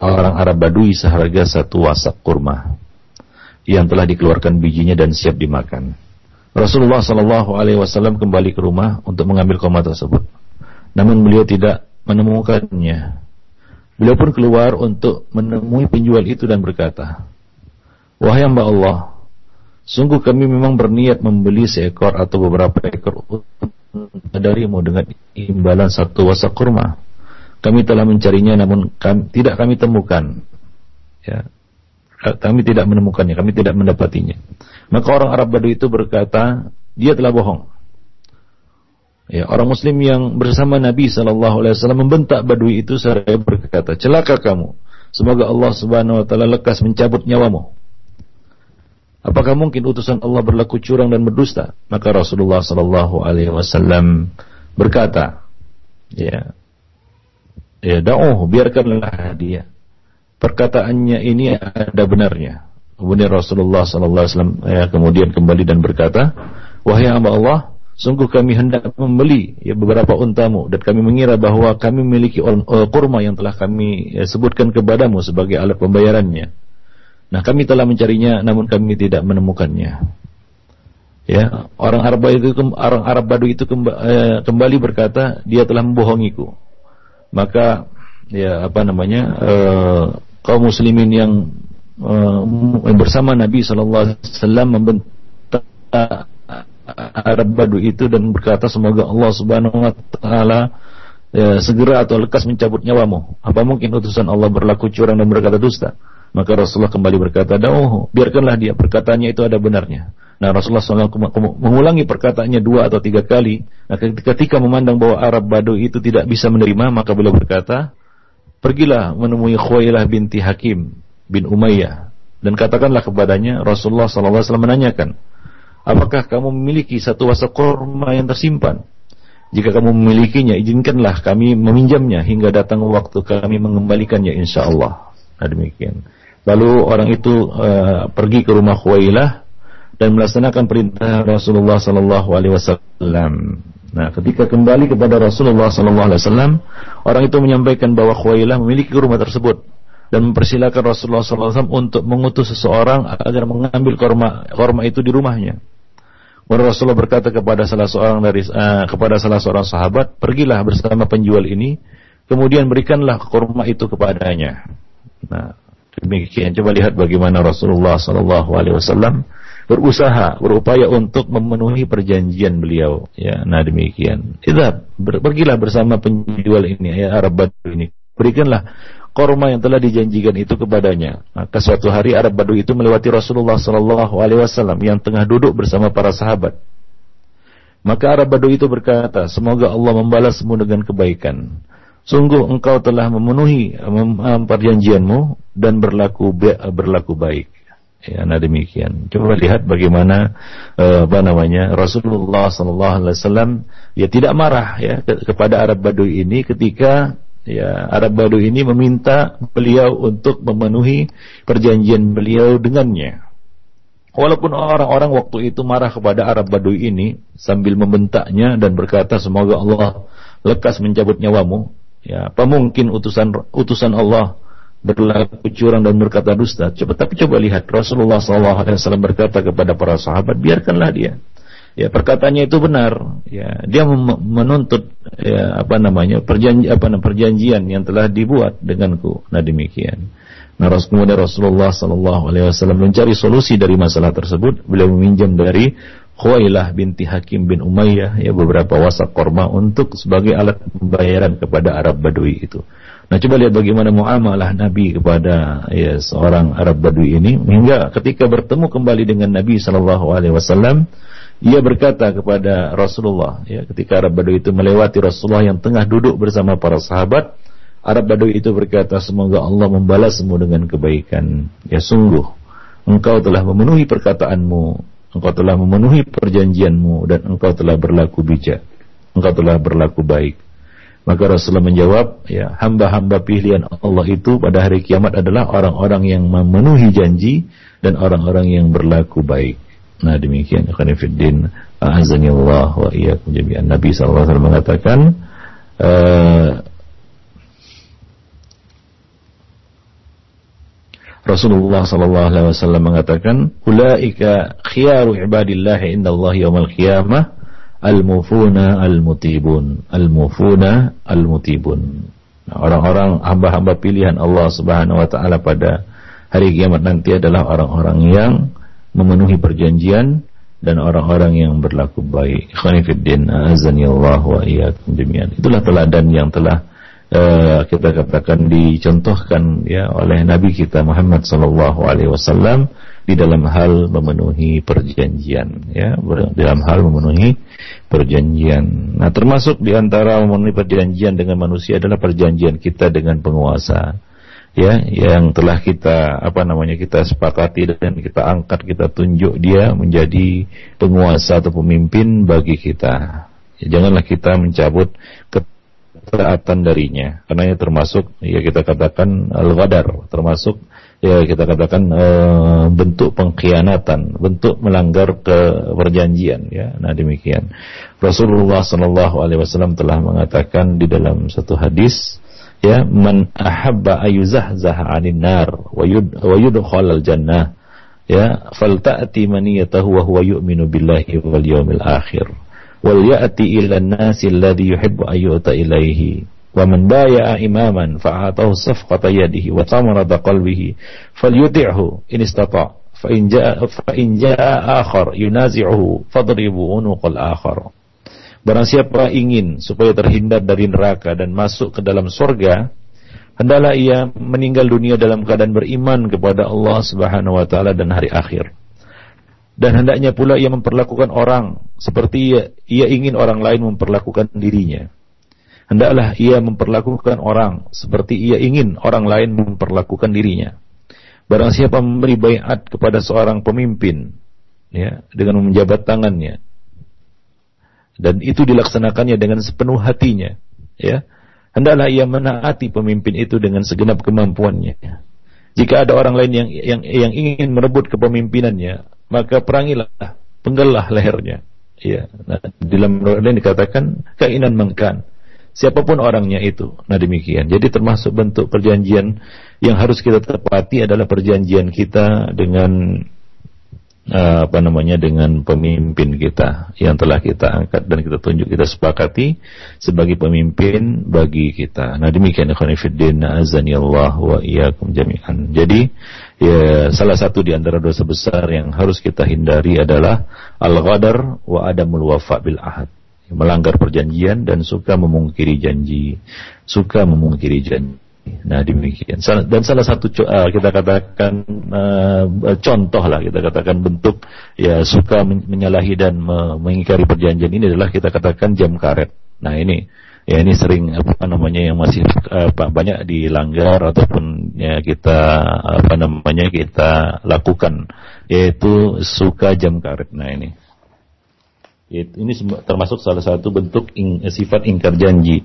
orang Arab Badui seharga satu wasak kurma yang telah dikeluarkan bijinya dan siap dimakan. Rasulullah Shallallahu alaihi wasallam kembali ke rumah untuk mengambil kurma tersebut. Namun beliau tidak menemukannya. Beliau pun keluar untuk menemui penjual itu dan berkata, "Wahai hamba Allah, Sungguh kami memang berniat membeli seekor atau beberapa ekor unta darimu dengan imbalan satu wasak kurma. Kami telah mencarinya namun kami, tidak kami temukan. Ya. Kami tidak menemukannya, kami tidak mendapatinya. Maka orang Arab Badui itu berkata, dia telah bohong. Ya, orang Muslim yang bersama Nabi Shallallahu Alaihi Wasallam membentak Badui itu seraya berkata, celaka kamu. Semoga Allah Subhanahu Wa Taala lekas mencabut nyawamu. Apakah mungkin utusan Allah berlaku curang dan berdusta? Maka Rasulullah sallallahu alaihi wasallam berkata, ya. Ya, da'uh, biarkanlah dia. Perkataannya ini ada benarnya. Kemudian Rasulullah sallallahu alaihi wasallam ya, kemudian kembali dan berkata, "Wahai hamba Allah, Sungguh kami hendak membeli ya, beberapa untamu dan kami mengira bahwa kami memiliki uh, kurma yang telah kami ya, sebutkan kepadamu sebagai alat pembayarannya. Nah, kami telah mencarinya namun kami tidak menemukannya. Ya, orang Arab itu orang Arab Badu itu eh, kembali berkata, dia telah membohongiku. Maka ya apa namanya? Uh, kaum muslimin yang uh, bersama Nabi wasallam membentak Arab Badu itu dan berkata semoga Allah Subhanahu wa taala ya, segera atau lekas mencabut nyawamu. Apa mungkin utusan Allah berlaku curang dan berkata dusta? Maka Rasulullah kembali berkata, "Dauhu, biarkanlah dia perkataannya itu ada benarnya." Nah, Rasulullah SAW mengulangi perkataannya dua atau tiga kali. Nah, ketika memandang bahwa Arab Badu itu tidak bisa menerima, maka beliau berkata, "Pergilah menemui Khuwailah binti Hakim bin Umayyah dan katakanlah kepadanya Rasulullah SAW menanyakan, Apakah kamu memiliki satu wasa korma yang tersimpan? Jika kamu memilikinya, izinkanlah kami meminjamnya hingga datang waktu kami mengembalikannya insya Allah. Nah demikian. Lalu orang itu uh, pergi ke rumah Khuwailah dan melaksanakan perintah Rasulullah Sallallahu Alaihi Wasallam. Nah, ketika kembali kepada Rasulullah Sallallahu Alaihi Wasallam, orang itu menyampaikan bahwa Khuwailah memiliki rumah tersebut dan mempersilahkan Rasulullah SAW untuk mengutus seseorang agar mengambil korma korma itu di rumahnya. Maka Rasulullah berkata kepada salah seorang dari uh, kepada salah seorang sahabat, pergilah bersama penjual ini, kemudian berikanlah kurma itu kepadanya. Nah, demikian. Coba lihat bagaimana Rasulullah Wasallam berusaha, berupaya untuk memenuhi perjanjian beliau. Ya, nah demikian. Kita pergilah bersama penjual ini, ya Arab ini. Berikanlah korma yang telah dijanjikan itu kepadanya. Maka suatu hari Arab Badu itu melewati Rasulullah Sallallahu Alaihi Wasallam yang tengah duduk bersama para sahabat. Maka Arab Badu itu berkata, semoga Allah membalasmu dengan kebaikan. Sungguh engkau telah memenuhi perjanjianmu dan berlaku berlaku baik. Ya, nah demikian. Coba lihat bagaimana uh, apa namanya Rasulullah Sallallahu Alaihi Wasallam ya tidak marah ya kepada Arab Badu ini ketika ya Arab Badu ini meminta beliau untuk memenuhi perjanjian beliau dengannya. Walaupun orang-orang waktu itu marah kepada Arab Badu ini sambil membentaknya dan berkata semoga Allah lekas mencabut nyawamu. Ya, apa mungkin utusan utusan Allah berlaku curang dan berkata dusta? Coba tapi coba lihat Rasulullah SAW berkata kepada para sahabat, biarkanlah dia ya perkataannya itu benar. Ya dia menuntut ya apa namanya perjanji apa perjanjian yang telah dibuat denganku. Nah demikian. Nah kemudian Rasulullah sallallahu alaihi wasallam mencari solusi dari masalah tersebut. Beliau meminjam dari Khuailah binti Hakim bin Umayyah ya beberapa wasak korma untuk sebagai alat pembayaran kepada Arab Badui itu. Nah coba lihat bagaimana muamalah Nabi kepada ya seorang Arab Badui ini. Hingga ketika bertemu kembali dengan Nabi Shallallahu Alaihi Wasallam ia berkata kepada Rasulullah, ya, ketika Arab Badu itu melewati Rasulullah yang tengah duduk bersama para sahabat, Arab Badu itu berkata, semoga Allah membalasmu dengan kebaikan. Ya sungguh, engkau telah memenuhi perkataanmu, engkau telah memenuhi perjanjianmu, dan engkau telah berlaku bijak. Engkau telah berlaku baik. Maka Rasulullah menjawab, ya hamba-hamba pilihan Allah itu pada hari kiamat adalah orang-orang yang memenuhi janji dan orang-orang yang berlaku baik. Nah demikian ikhwan fiddin. Azani Allah wa iyyakum jami'an. Nabi wasallam mengatakan uh, Rasulullah sallallahu alaihi wasallam mengatakan ulaika khiyaru ibadillah indallahi yaumil qiyamah al-mufuna al-mutibun. Al-mufuna al-mutibun. Nah, orang-orang hamba-hamba pilihan Allah Subhanahu wa taala pada hari kiamat nanti adalah orang-orang yang memenuhi perjanjian dan orang-orang yang berlaku baik. Khonifuddin azani Allah wa iyyakum jami'an. Itulah teladan yang telah uh, kita katakan dicontohkan ya oleh Nabi kita Muhammad sallallahu alaihi wasallam di dalam hal memenuhi perjanjian ya dalam hal memenuhi perjanjian. Nah, termasuk di antara memenuhi perjanjian dengan manusia adalah perjanjian kita dengan penguasa ya yang telah kita apa namanya kita sepakati dan kita angkat kita tunjuk dia menjadi penguasa atau pemimpin bagi kita ya, janganlah kita mencabut ketaatan darinya karena ini termasuk ya kita katakan al-ghadar termasuk ya kita katakan e, bentuk pengkhianatan, bentuk melanggar ke perjanjian ya. Nah demikian. Rasulullah Shallallahu alaihi wasallam telah mengatakan di dalam satu hadis ya man ahabba ayuzahzaha 'anil nar wa yudkhal al jannah ya falta'ti maniyatahu wa huwa yu'minu billahi wal yawmil akhir wal ya'ti ila an-nasi alladhi yuhibbu ayyuta ilaihi wa man baya'a imaman fa'atahu safqata yadihi wa tamarada qalbihi falyuti'hu in istata' fa in ja'a fa in ja'a akhar yunazi'uhu fadribu unuqal akhar Barang siapa ingin supaya terhindar dari neraka dan masuk ke dalam surga, hendaklah ia meninggal dunia dalam keadaan beriman kepada Allah Subhanahu wa taala dan hari akhir. Dan hendaknya pula ia memperlakukan orang seperti ia, ia ingin orang lain memperlakukan dirinya. Hendaklah ia memperlakukan orang seperti ia ingin orang lain memperlakukan dirinya. Barang siapa memberi bayat kepada seorang pemimpin ya dengan menjabat tangannya dan itu dilaksanakannya dengan sepenuh hatinya ya. Hendaklah ia menaati pemimpin itu dengan segenap kemampuannya. Jika ada orang lain yang yang yang ingin merebut kepemimpinannya maka perangilah penggalah lehernya ya. Nah, dalam lain dikatakan kainan mengkan. Siapa pun orangnya itu. Nah demikian. Jadi termasuk bentuk perjanjian yang harus kita tepati adalah perjanjian kita dengan apa namanya dengan pemimpin kita yang telah kita angkat dan kita tunjuk kita sepakati sebagai pemimpin bagi kita. Nah demikian ikhwan fillah azani Allah wa iyyakum jami'an. Jadi ya salah satu di antara dosa besar yang harus kita hindari adalah al-ghadar wa adamul wafa bil ahad. Melanggar perjanjian dan suka memungkiri janji, suka memungkiri janji. Nah demikian. Dan salah satu uh, kita katakan uh, contoh lah kita katakan bentuk ya suka menyalahi dan mengingkari perjanjian ini adalah kita katakan jam karet. Nah ini ya ini sering apa namanya yang masih uh, banyak dilanggar ataupun ya kita apa namanya kita lakukan yaitu suka jam karet. Nah ini ini termasuk salah satu bentuk sifat ingkar janji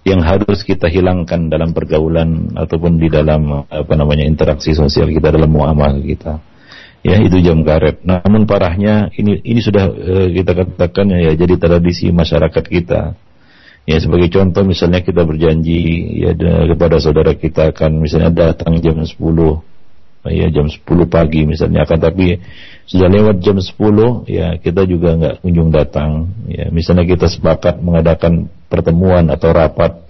yang harus kita hilangkan dalam pergaulan ataupun di dalam apa namanya interaksi sosial kita dalam muamalah kita. Ya, itu jam karet. Namun parahnya ini ini sudah uh, kita katakan ya jadi tradisi masyarakat kita. Ya sebagai contoh misalnya kita berjanji ya kepada saudara kita akan misalnya datang jam 10 ya jam 10 pagi misalnya. Akan tapi sudah lewat jam 10 ya kita juga nggak kunjung datang. Ya misalnya kita sepakat mengadakan pertemuan atau rapat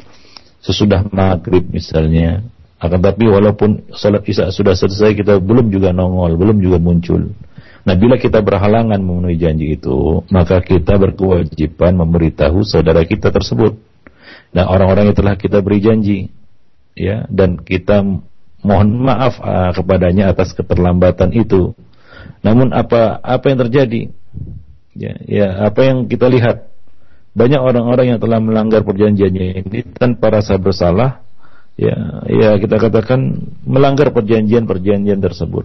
sesudah maghrib misalnya. Akan tapi walaupun salat isya sudah selesai kita belum juga nongol belum juga muncul. Nah bila kita berhalangan memenuhi janji itu maka kita berkewajiban memberitahu saudara kita tersebut. Nah orang-orang yang telah kita beri janji ya dan kita mohon maaf uh, kepadanya atas keterlambatan itu. Namun apa apa yang terjadi? Ya ya apa yang kita lihat? Banyak orang-orang yang telah melanggar perjanjiannya ini tanpa rasa bersalah. Ya ya kita katakan melanggar perjanjian-perjanjian tersebut.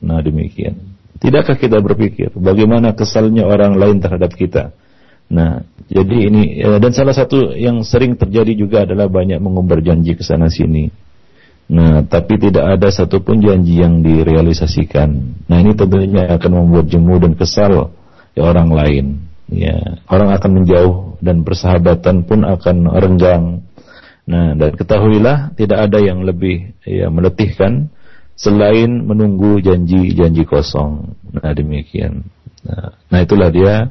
Nah demikian. Tidakkah kita berpikir bagaimana kesalnya orang lain terhadap kita? Nah jadi ini ya, dan salah satu yang sering terjadi juga adalah banyak mengumbar janji ke sana sini Nah, tapi tidak ada satupun janji yang direalisasikan. Nah, ini tentunya akan membuat jemu dan kesal ya orang lain ya orang akan menjauh dan persahabatan pun akan renggang. Nah, dan ketahuilah tidak ada yang lebih ya meletihkan selain menunggu janji-janji kosong. Nah, demikian. Nah, nah itulah dia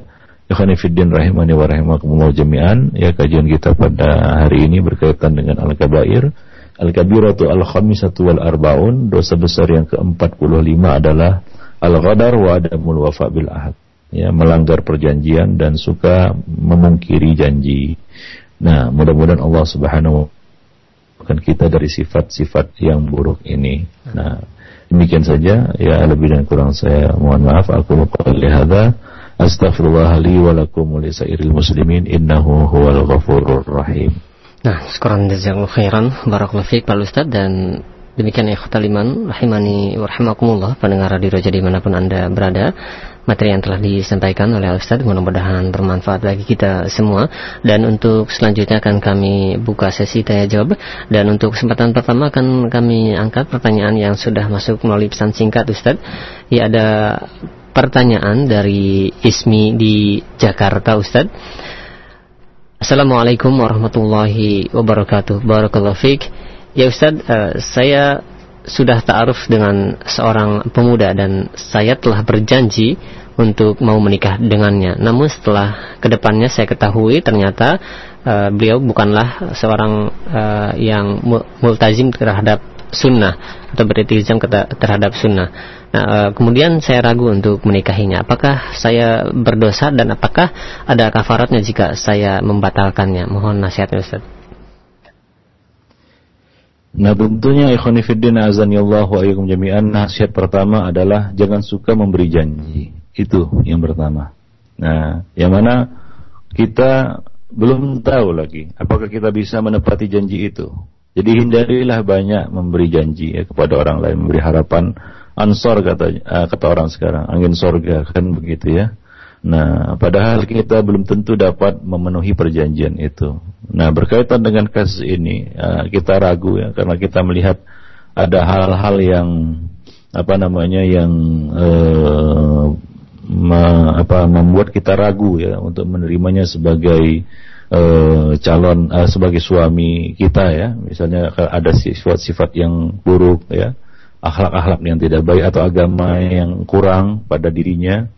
Ikhwanifiddin rahimani wa rahimakumullah jami'an Ya kajian kita pada hari ini berkaitan dengan Al-Kabair Al-Kabiratu Al-Khamisatu Wal-Arbaun Dosa besar yang ke-45 adalah Al-Ghadar wa adamul wafa bil ahad ya melanggar perjanjian dan suka memungkiri janji. Nah, mudah-mudahan Allah Subhanahu wa kita dari sifat-sifat yang buruk ini. Nah, demikian saja ya lebih dan kurang saya mohon maaf aku qouli hadza astaghfirullah li muslimin innahu huwal ghafurur rahim. Nah, sekarang jazakallahu khairan. Barakallahu fiik Pak Ustaz dan Demikian ya khutaliman rahimani warahmatullah pendengar di Roja di mana pun Anda berada. Materi yang telah disampaikan oleh Ustaz mudah-mudahan bermanfaat bagi kita semua. Dan untuk selanjutnya akan kami buka sesi tanya jawab. Dan untuk kesempatan pertama akan kami angkat pertanyaan yang sudah masuk melalui pesan singkat Ustaz ya ada pertanyaan dari Ismi di Jakarta Ustaz Assalamualaikum warahmatullahi wabarakatuh Barakallahu fiqh Ya Ustaz, uh, saya sudah ta'aruf dengan seorang pemuda dan saya telah berjanji untuk mau menikah dengannya. Namun setelah ke depannya saya ketahui ternyata uh, beliau bukanlah seorang uh, yang multazim terhadap sunnah atau beriltizam terhadap sunnah. Nah, uh, kemudian saya ragu untuk menikahinya. Apakah saya berdosa dan apakah ada kafaratnya jika saya membatalkannya? Mohon nasihatnya Ustaz. Nah tentunya ikhwanifiddin azanillah wa ayyakum jami'an nasihat pertama adalah jangan suka memberi janji. Itu yang pertama. Nah, yang mana kita belum tahu lagi apakah kita bisa menepati janji itu. Jadi hindarilah banyak memberi janji ya, kepada orang lain, memberi harapan ansor kata uh, kata orang sekarang, angin sorga kan begitu ya. Nah, padahal kita belum tentu dapat memenuhi perjanjian itu. Nah, berkaitan dengan kasus ini, uh, kita ragu ya karena kita melihat ada hal-hal yang apa namanya yang uh, me, apa membuat kita ragu ya untuk menerimanya sebagai uh, calon uh, sebagai suami kita ya. Misalnya ada sifat-sifat yang buruk ya, akhlak-akhlak yang tidak baik atau agama yang kurang pada dirinya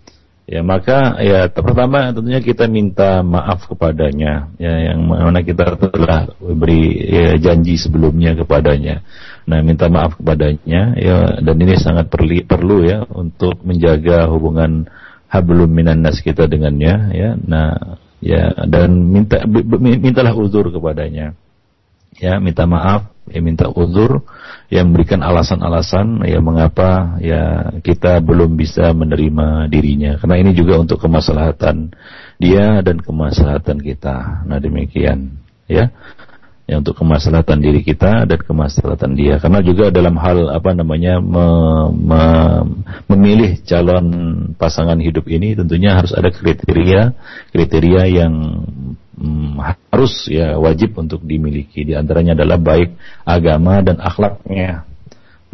Ya maka ya pertama tentunya kita minta maaf kepadanya ya yang mana kita telah beri ya, janji sebelumnya kepadanya. Nah minta maaf kepadanya ya dan ini sangat perli, perlu ya untuk menjaga hubungan hablum minan nas kita dengannya ya. Nah ya dan minta mintalah uzur kepadanya. Ya minta maaf ya minta uzur yang memberikan alasan-alasan ya mengapa ya kita belum bisa menerima dirinya. Karena ini juga untuk kemaslahatan dia dan kemaslahatan kita. Nah demikian ya ya untuk kemaslahatan diri kita dan kemaslahatan dia karena juga dalam hal apa namanya me, me, memilih calon pasangan hidup ini tentunya harus ada kriteria kriteria yang hmm, harus ya wajib untuk dimiliki. Di antaranya adalah baik agama dan akhlaknya.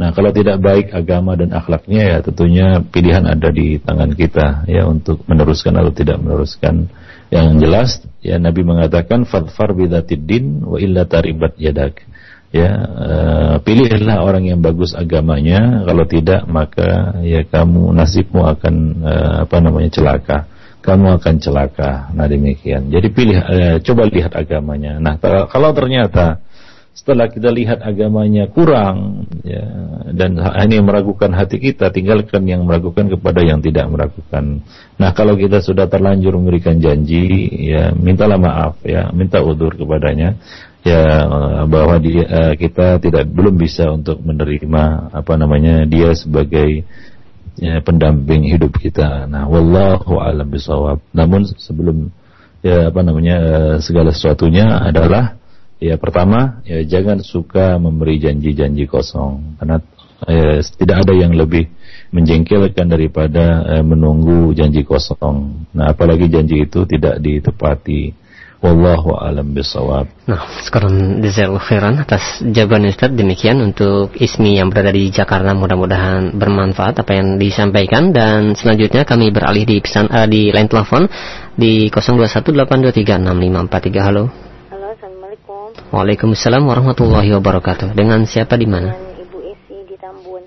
Nah, kalau tidak baik agama dan akhlaknya ya tentunya pilihan ada di tangan kita ya untuk meneruskan atau tidak meneruskan. Yang jelas ya Nabi mengatakan fadfar bidatid din wa illa taribat yadak. Ya, uh, pilihlah orang yang bagus agamanya, kalau tidak maka ya kamu nasibmu akan uh, apa namanya celaka kamu akan celaka. Nah demikian. Jadi pilih, eh, coba lihat agamanya. Nah kalau ternyata setelah kita lihat agamanya kurang ya, dan ini meragukan hati kita, tinggalkan yang meragukan kepada yang tidak meragukan. Nah kalau kita sudah terlanjur memberikan janji, ya mintalah maaf, ya minta udur kepadanya, ya bahwa dia, eh, kita tidak belum bisa untuk menerima apa namanya dia sebagai ya, pendamping hidup kita. Nah, wallahu alam bisawab. Namun sebelum ya apa namanya eh, segala sesuatunya adalah ya pertama ya jangan suka memberi janji-janji kosong karena ya, tidak ada yang lebih menjengkelkan daripada eh, menunggu janji kosong. Nah, apalagi janji itu tidak ditepati. Wallahu alam bisawab. Nah, sekarang jazakallahu khairan atas jawaban Ustaz. Demikian untuk Ismi yang berada di Jakarta mudah-mudahan bermanfaat apa yang disampaikan dan selanjutnya kami beralih di pesan uh, di line telepon di 0218236543. Halo. Waalaikumsalam warahmatullahi wabarakatuh. Dengan siapa di mana? Ibu Isi di Tambun.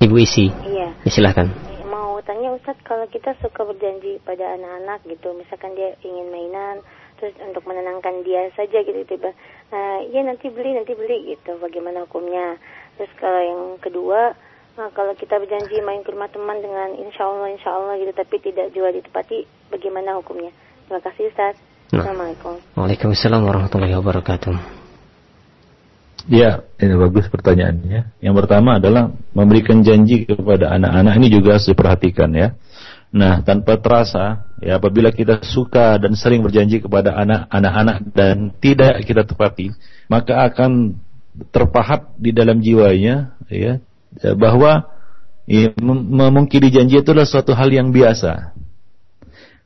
Ibu Isi. Iya. Ya, silakan. Mau tanya Ustaz kalau kita suka berjanji pada anak-anak gitu, misalkan dia ingin mainan terus untuk menenangkan dia saja gitu tiba nah iya nanti beli nanti beli gitu bagaimana hukumnya terus kalau yang kedua nah, kalau kita berjanji main ke rumah teman dengan insya Allah insya Allah gitu tapi tidak juga ditepati bagaimana hukumnya terima kasih Ustaz nah. Assalamualaikum Waalaikumsalam warahmatullahi wabarakatuh Ya, ini bagus pertanyaannya. Yang pertama adalah memberikan janji kepada anak-anak ini juga harus diperhatikan ya. Nah, tanpa terasa, ya apabila kita suka dan sering berjanji kepada anak-anak dan tidak kita tepati, maka akan terpahat di dalam jiwanya ya bahwa ya, memungkiri janji itu adalah suatu hal yang biasa.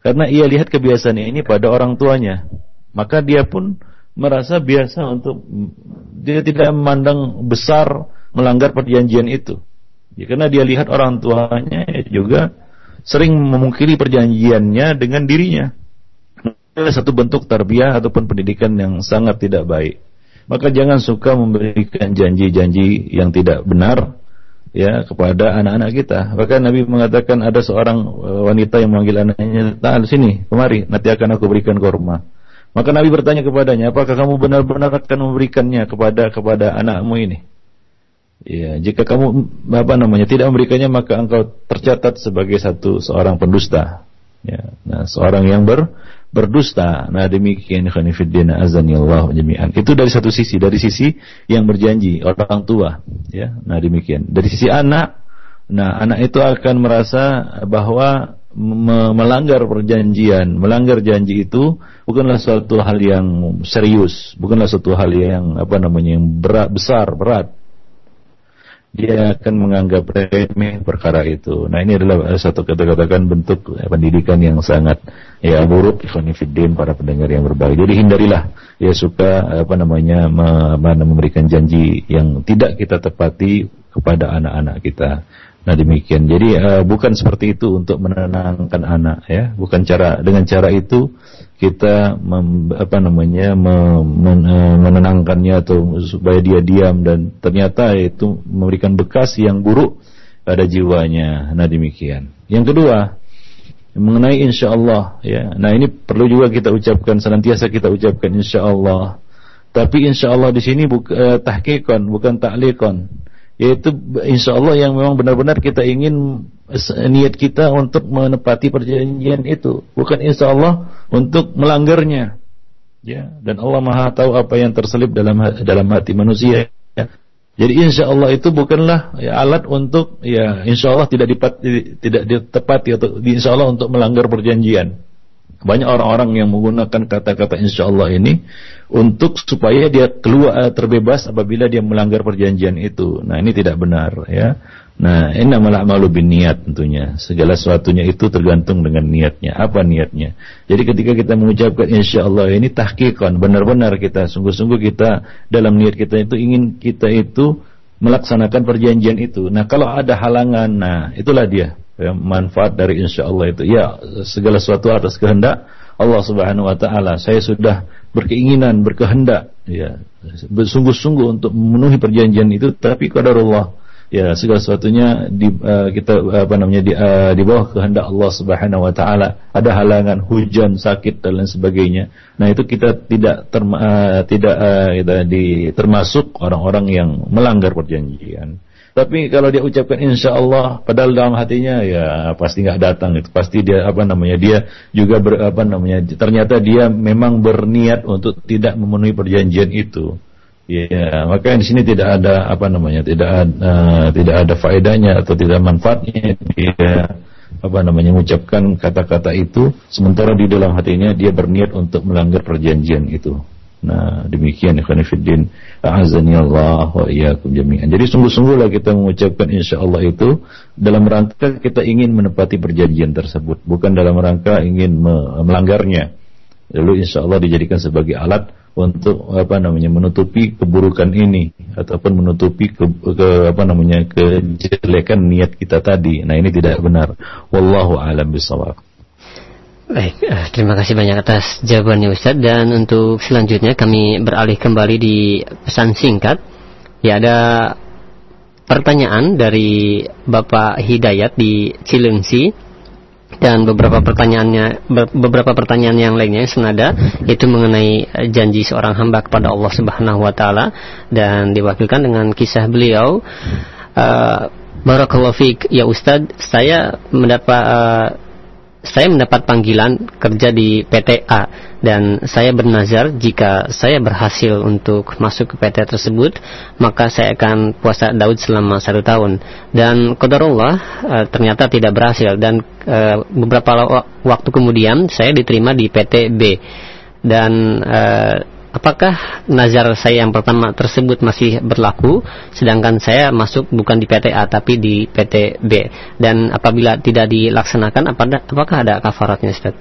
Karena ia lihat kebiasaan ini pada orang tuanya, maka dia pun merasa biasa untuk dia tidak memandang besar melanggar perjanjian itu. Ya, karena dia lihat orang tuanya juga sering memungkiri perjanjiannya dengan dirinya. Ini satu bentuk tarbiyah ataupun pendidikan yang sangat tidak baik. Maka jangan suka memberikan janji-janji yang tidak benar ya kepada anak-anak kita. Bahkan Nabi mengatakan ada seorang eh, wanita yang memanggil anaknya, "Ta'al sini, kemari, nanti akan aku berikan korma." Maka Nabi bertanya kepadanya, "Apakah kamu benar-benar akan memberikannya kepada kepada anakmu ini?" Ya, jika kamu apa namanya tidak memberikannya maka engkau tercatat sebagai satu seorang pendusta. Ya, nah seorang yang ber berdusta. Nah demikian khanifiddin azanillahu jami'an. Itu dari satu sisi, dari sisi yang berjanji orang tua, ya. Nah demikian. Dari sisi anak, nah anak itu akan merasa bahwa me melanggar perjanjian, melanggar janji itu bukanlah suatu hal yang serius, bukanlah suatu hal yang apa namanya yang berat besar, berat dia akan menganggap remeh perkara itu. Nah ini adalah satu kata-katakan bentuk eh, pendidikan yang sangat ya buruk Ikhwanifiddin para pendengar yang berbahagia. Jadi hindarilah ya suka apa namanya memberikan janji yang tidak kita tepati kepada anak-anak kita. Nah demikian. Jadi uh, bukan seperti itu untuk menenangkan anak ya. Bukan cara dengan cara itu kita mem, apa namanya mem, eh, menenangkannya atau supaya dia diam dan ternyata itu memberikan bekas yang buruk pada jiwanya. Nah demikian. Yang kedua mengenai insya Allah ya. Nah ini perlu juga kita ucapkan senantiasa kita ucapkan insya Allah. Tapi insya Allah di sini bukan uh, tahkikon bukan taklikon yaitu insya Allah yang memang benar-benar kita ingin niat kita untuk menepati perjanjian itu. Bukan insya Allah untuk melanggarnya. Ya dan Allah maha tahu apa yang terselip dalam dalam hati manusia. Ya. jadi insya Allah itu bukanlah ya, alat untuk ya insya Allah tidak dipati, tidak ditepati atau insya Allah untuk melanggar perjanjian banyak orang-orang yang menggunakan kata-kata insya Allah ini untuk supaya dia keluar eh, terbebas apabila dia melanggar perjanjian itu. Nah ini tidak benar ya. Nah ini malah malu bin niat tentunya. Segala sesuatunya itu tergantung dengan niatnya. Apa niatnya? Jadi ketika kita mengucapkan insya Allah ini tahkikan benar-benar kita sungguh-sungguh kita dalam niat kita itu ingin kita itu melaksanakan perjanjian itu. Nah kalau ada halangan, nah itulah dia ya, manfaat dari insya Allah itu. Ya segala sesuatu atas kehendak Allah Subhanahu Wa Taala. Saya sudah berkeinginan berkehendak. Ya bersungguh-sungguh untuk memenuhi perjanjian itu. Tapi Allah ya segala sesuatunya di uh, kita apa namanya di, uh, di bawah kehendak Allah Subhanahu wa taala. Ada halangan hujan sakit dan lain sebagainya. Nah itu kita tidak terma, uh, tidak uh, di, termasuk orang-orang yang melanggar perjanjian tapi kalau dia ucapkan insya Allah, padahal dalam hatinya ya pasti nggak datang itu. Pasti dia apa namanya dia juga ber, apa namanya ternyata dia memang berniat untuk tidak memenuhi perjanjian itu. Ya, maka di sini tidak ada apa namanya tidak ada uh, tidak ada faedahnya atau tidak manfaatnya dia apa namanya mengucapkan kata-kata itu sementara di dalam hatinya dia berniat untuk melanggar perjanjian itu. Nah, demikian ikhwan fillah. A'azani Allah wa iyyakum jami'an. Jadi sungguh-sungguhlah kita mengucapkan insyaallah itu dalam rangka kita ingin menepati perjanjian tersebut, bukan dalam rangka ingin melanggarnya. Lalu insyaallah dijadikan sebagai alat untuk apa namanya menutupi keburukan ini ataupun menutupi ke, ke apa namanya kejelekan niat kita tadi. Nah, ini tidak benar. Wallahu a'lam bishawab. Baik, eh, terima kasih banyak atas jawabannya Ustaz dan untuk selanjutnya kami beralih kembali di pesan singkat. Ya ada pertanyaan dari Bapak Hidayat di Cilengsi. Dan beberapa pertanyaannya beberapa pertanyaan yang lainnya yang senada itu mengenai janji seorang hamba kepada Allah Subhanahu wa taala. Dan diwakilkan dengan kisah beliau. Uh, Barakallahu fiik. Ya Ustaz saya mendapat uh, saya mendapat panggilan kerja di PTA dan saya bernazar jika saya berhasil untuk masuk ke PT tersebut maka saya akan puasa Daud selama satu tahun. Dan kodarullah e, ternyata tidak berhasil dan e, beberapa waktu kemudian saya diterima di PT B. Dan e, apakah nazar saya yang pertama tersebut masih berlaku sedangkan saya masuk bukan di PT A tapi di PT B dan apabila tidak dilaksanakan apakah ada kafaratnya Ustaz?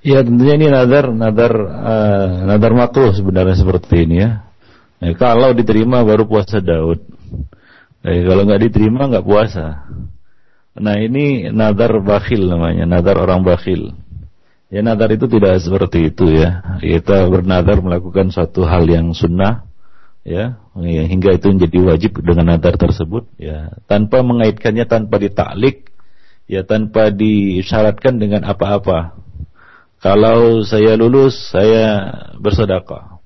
Ya tentunya ini nadar nadar uh, nadar makruh sebenarnya seperti ini ya. ya kalau diterima baru puasa Daud. Eh, kalau nggak diterima nggak puasa. Nah ini nadar bakhil namanya, nadar orang bakhil. Ya nadar itu tidak seperti itu ya. Kita bernadar melakukan suatu hal yang sunnah, ya, hingga itu menjadi wajib dengan nadar tersebut, ya, tanpa mengaitkannya, tanpa ditaklik, ya, tanpa disyaratkan dengan apa-apa. Kalau saya lulus, saya bersedekah.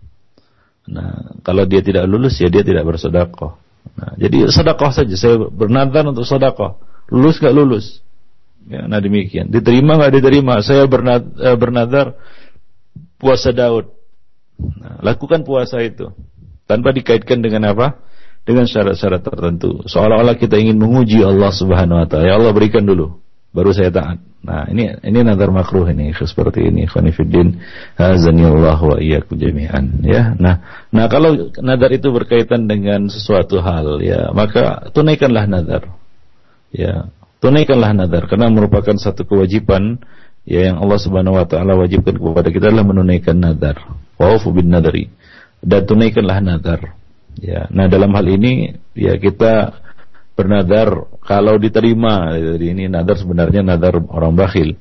Nah, kalau dia tidak lulus, ya dia tidak bersedekah. Nah, jadi sedekah saja. Saya bernadar untuk sedekah. Lulus gak lulus? Ya, nah demikian. Diterima gak diterima? Saya bernadar, eh, bernadar puasa Daud. Nah, lakukan puasa itu tanpa dikaitkan dengan apa? Dengan syarat-syarat tertentu. Seolah-olah kita ingin menguji Allah Subhanahu Wa Taala. Ya Allah berikan dulu baru saya taat. Nah, ini ini nazar makruh ini seperti ini khonifuddin azanillah wa iyyakum jami'an ya. Nah, nah kalau nazar itu berkaitan dengan sesuatu hal ya, maka tunaikanlah nazar. Ya, tunaikanlah nazar karena merupakan satu kewajiban ya yang Allah Subhanahu wa taala wajibkan kepada kita adalah menunaikan nazar. Wa'fu bin nadari. Dan tunaikanlah nazar. Ya, nah dalam hal ini ya kita bernadar kalau diterima jadi ini nadar sebenarnya nadar orang bakhil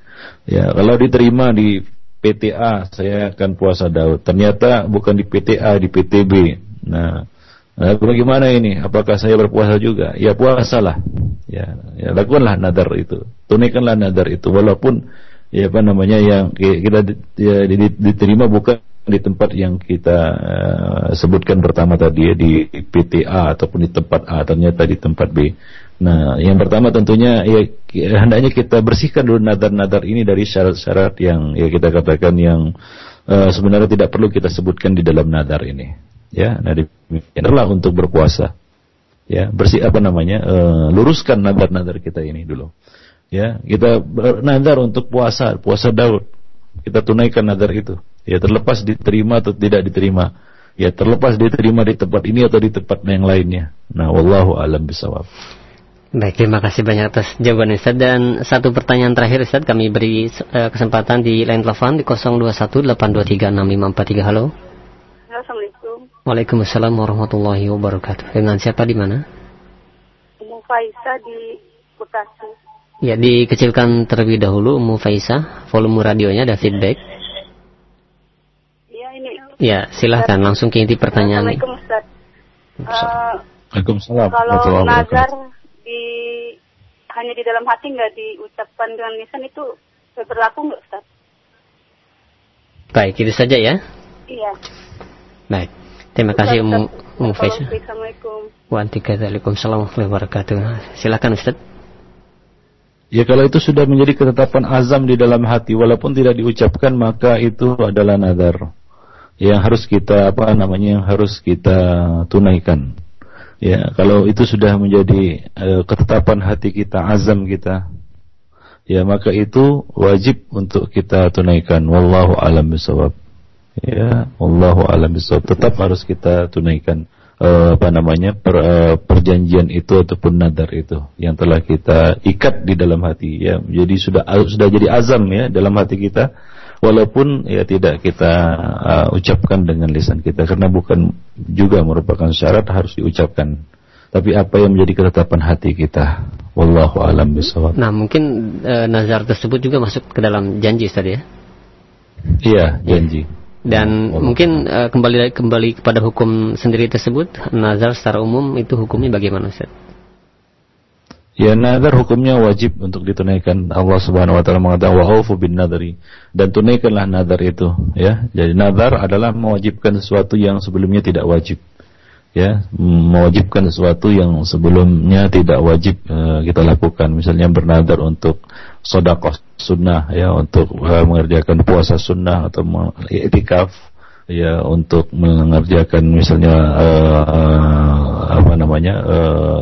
ya kalau diterima di PTA saya akan puasa Daud ternyata bukan di PTA di PTB nah Nah, bagaimana ini? Apakah saya berpuasa juga? Ya puasalah. Ya, ya lakukanlah nadar itu. Tunaikanlah nadar itu walaupun ya apa namanya yang kita ya, diterima bukan di tempat yang kita uh, sebutkan pertama tadi ya di PTA ataupun di tempat A ternyata di tempat B. Nah, yang pertama tentunya ya hendaknya kita bersihkan dulu nadar-nadar ini dari syarat-syarat yang ya kita katakan yang uh, sebenarnya tidak perlu kita sebutkan di dalam nadar ini. Ya, nah adalah untuk berpuasa. Ya, bersih apa namanya? Uh, luruskan nadar-nadar kita ini dulu. Ya, kita bernadar untuk puasa, puasa Daud. Kita tunaikan nadar itu. Ya terlepas diterima atau tidak diterima. Ya terlepas diterima di tempat ini atau di tempat yang lainnya. Nah, wallahu alam bisawab. Baik, terima kasih banyak atas jawaban Ustaz dan satu pertanyaan terakhir Ustaz kami beri uh, kesempatan di line telepon di 0218236543. Halo. Assalamualaikum. Waalaikumsalam warahmatullahi wabarakatuh. Dengan siapa di mana? Umu Faisa di Bekasi. Ya, dikecilkan terlebih dahulu Umu Faisa, volume radionya ada feedback. Ya, silahkan langsung ke inti pertanyaan. Assalamualaikum Ustaz. Uh, Waalaikumsalam. Kalau nazar di hanya di dalam hati nggak diucapkan dengan lisan itu berlaku nggak Ustaz? Baik, itu saja ya. Iya. Baik. Terima kasih Ummu Ummu Faisal. Assalamualaikum. Waalaikumsalam warahmatullahi wabarakatuh. Silakan Ustaz. Ya kalau itu sudah menjadi ketetapan azam di dalam hati walaupun tidak diucapkan maka itu adalah nazar yang harus kita apa namanya yang harus kita tunaikan. Ya, kalau itu sudah menjadi uh, ketetapan hati kita, azam kita, ya maka itu wajib untuk kita tunaikan. Wallahu alam bisawab. Ya, wallahu alam bisawab. Tetap harus kita tunaikan uh, apa namanya per, uh, perjanjian itu ataupun nadar itu yang telah kita ikat di dalam hati. Ya, jadi sudah sudah jadi azam ya dalam hati kita. Walaupun ya tidak kita uh, ucapkan dengan lisan kita. Karena bukan juga merupakan syarat harus diucapkan. Tapi apa yang menjadi ketetapan hati kita? Wallahu alam bisawab nah mungkin uh, nazar tersebut juga masuk ke dalam janji tadi ya? Iya janji dan Allah. mungkin uh, kembali kembali kepada hukum sendiri tersebut nazar secara umum itu hukumnya bagaimana Ustaz? Ya nazar hukumnya wajib untuk ditunaikan. Allah Subhanahu wa taala mengatakan wa aufu bin nadri dan tunaikanlah nazar itu ya. Jadi nazar adalah mewajibkan sesuatu yang sebelumnya tidak wajib. Ya, mewajibkan sesuatu yang sebelumnya tidak wajib uh, kita lakukan. Misalnya bernazar untuk sedekah sunnah ya, untuk uh, mengerjakan puasa sunnah atau iktikaf ya untuk mengerjakan misalnya uh, apa namanya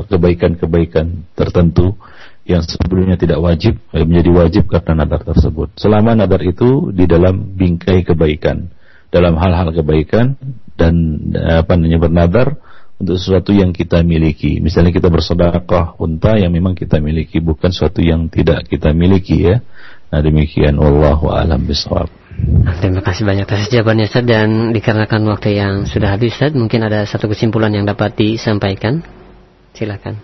kebaikan-kebaikan uh, tertentu yang sebelumnya tidak wajib menjadi wajib karena nadar tersebut. Selama nadar itu di dalam bingkai kebaikan. dalam hal-hal kebaikan dan apa namanya bernadar untuk sesuatu yang kita miliki. Misalnya kita bersedekah unta yang memang kita miliki, bukan sesuatu yang tidak kita miliki ya. Nah demikian wallahu alam bisawab. Terima kasih banyak atas jawabannya Ustaz dan dikarenakan waktu yang sudah habis Ustaz, mungkin ada satu kesimpulan yang dapat disampaikan. Silakan.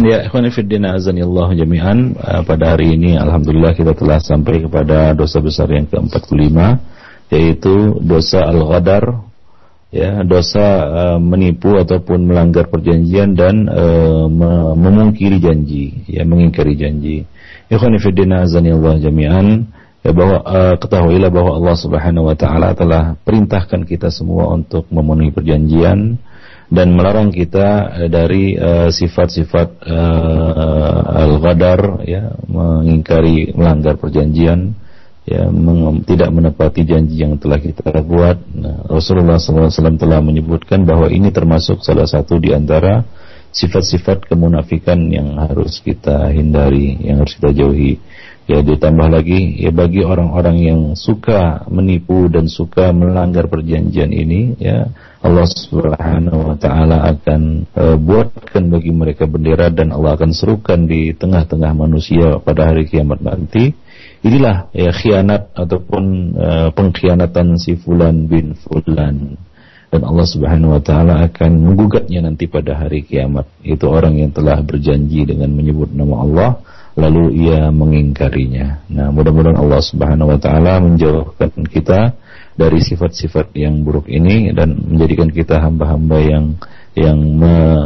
Ya, ikhwanifiddin azanillahu jami'an. Uh, pada hari ini alhamdulillah kita telah sampai kepada dosa besar yang ke-45 yaitu dosa al-ghadar ya dosa uh, menipu ataupun melanggar perjanjian dan uh, memungkiri janji ya mengingkari janji. Ikhwan fillah azanillahu jami'an. Ya bahwa uh, ketahuilah bahwa Allah Subhanahu wa taala telah perintahkan kita semua untuk memenuhi perjanjian dan melarang kita dari sifat-sifat uh, al-ghadar ya mengingkari melanggar perjanjian ya tidak menepati janji yang telah kita buat. Nah, Rasulullah SAW telah menyebutkan bahwa ini termasuk salah satu di antara sifat-sifat kemunafikan yang harus kita hindari, yang harus kita jauhi. Ya ditambah lagi ya bagi orang-orang yang suka menipu dan suka melanggar perjanjian ini ya Allah Subhanahu wa taala akan uh, buatkan bagi mereka bendera dan Allah akan serukan di tengah-tengah manusia pada hari kiamat nanti Inilah ya khianat ataupun uh, pengkhianatan si fulan bin fulan dan Allah Subhanahu wa taala akan menggugatnya nanti pada hari kiamat. Itu orang yang telah berjanji dengan menyebut nama Allah lalu ia mengingkarinya. Nah, mudah-mudahan Allah Subhanahu wa taala menjauhkan kita dari sifat-sifat yang buruk ini dan menjadikan kita hamba-hamba yang yang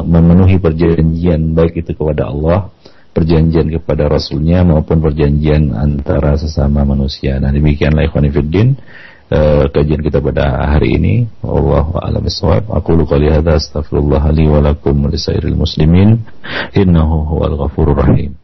memenuhi perjanjian baik itu kepada Allah perjanjian kepada Rasulnya maupun perjanjian antara sesama manusia. Nah demikianlah ikhwan fiddin uh, kajian kita pada hari ini. Allah a'lam bishawab. Aku luka lihada astagfirullah li wa lakum lisairil muslimin. Innahu huwal ghafurur rahim.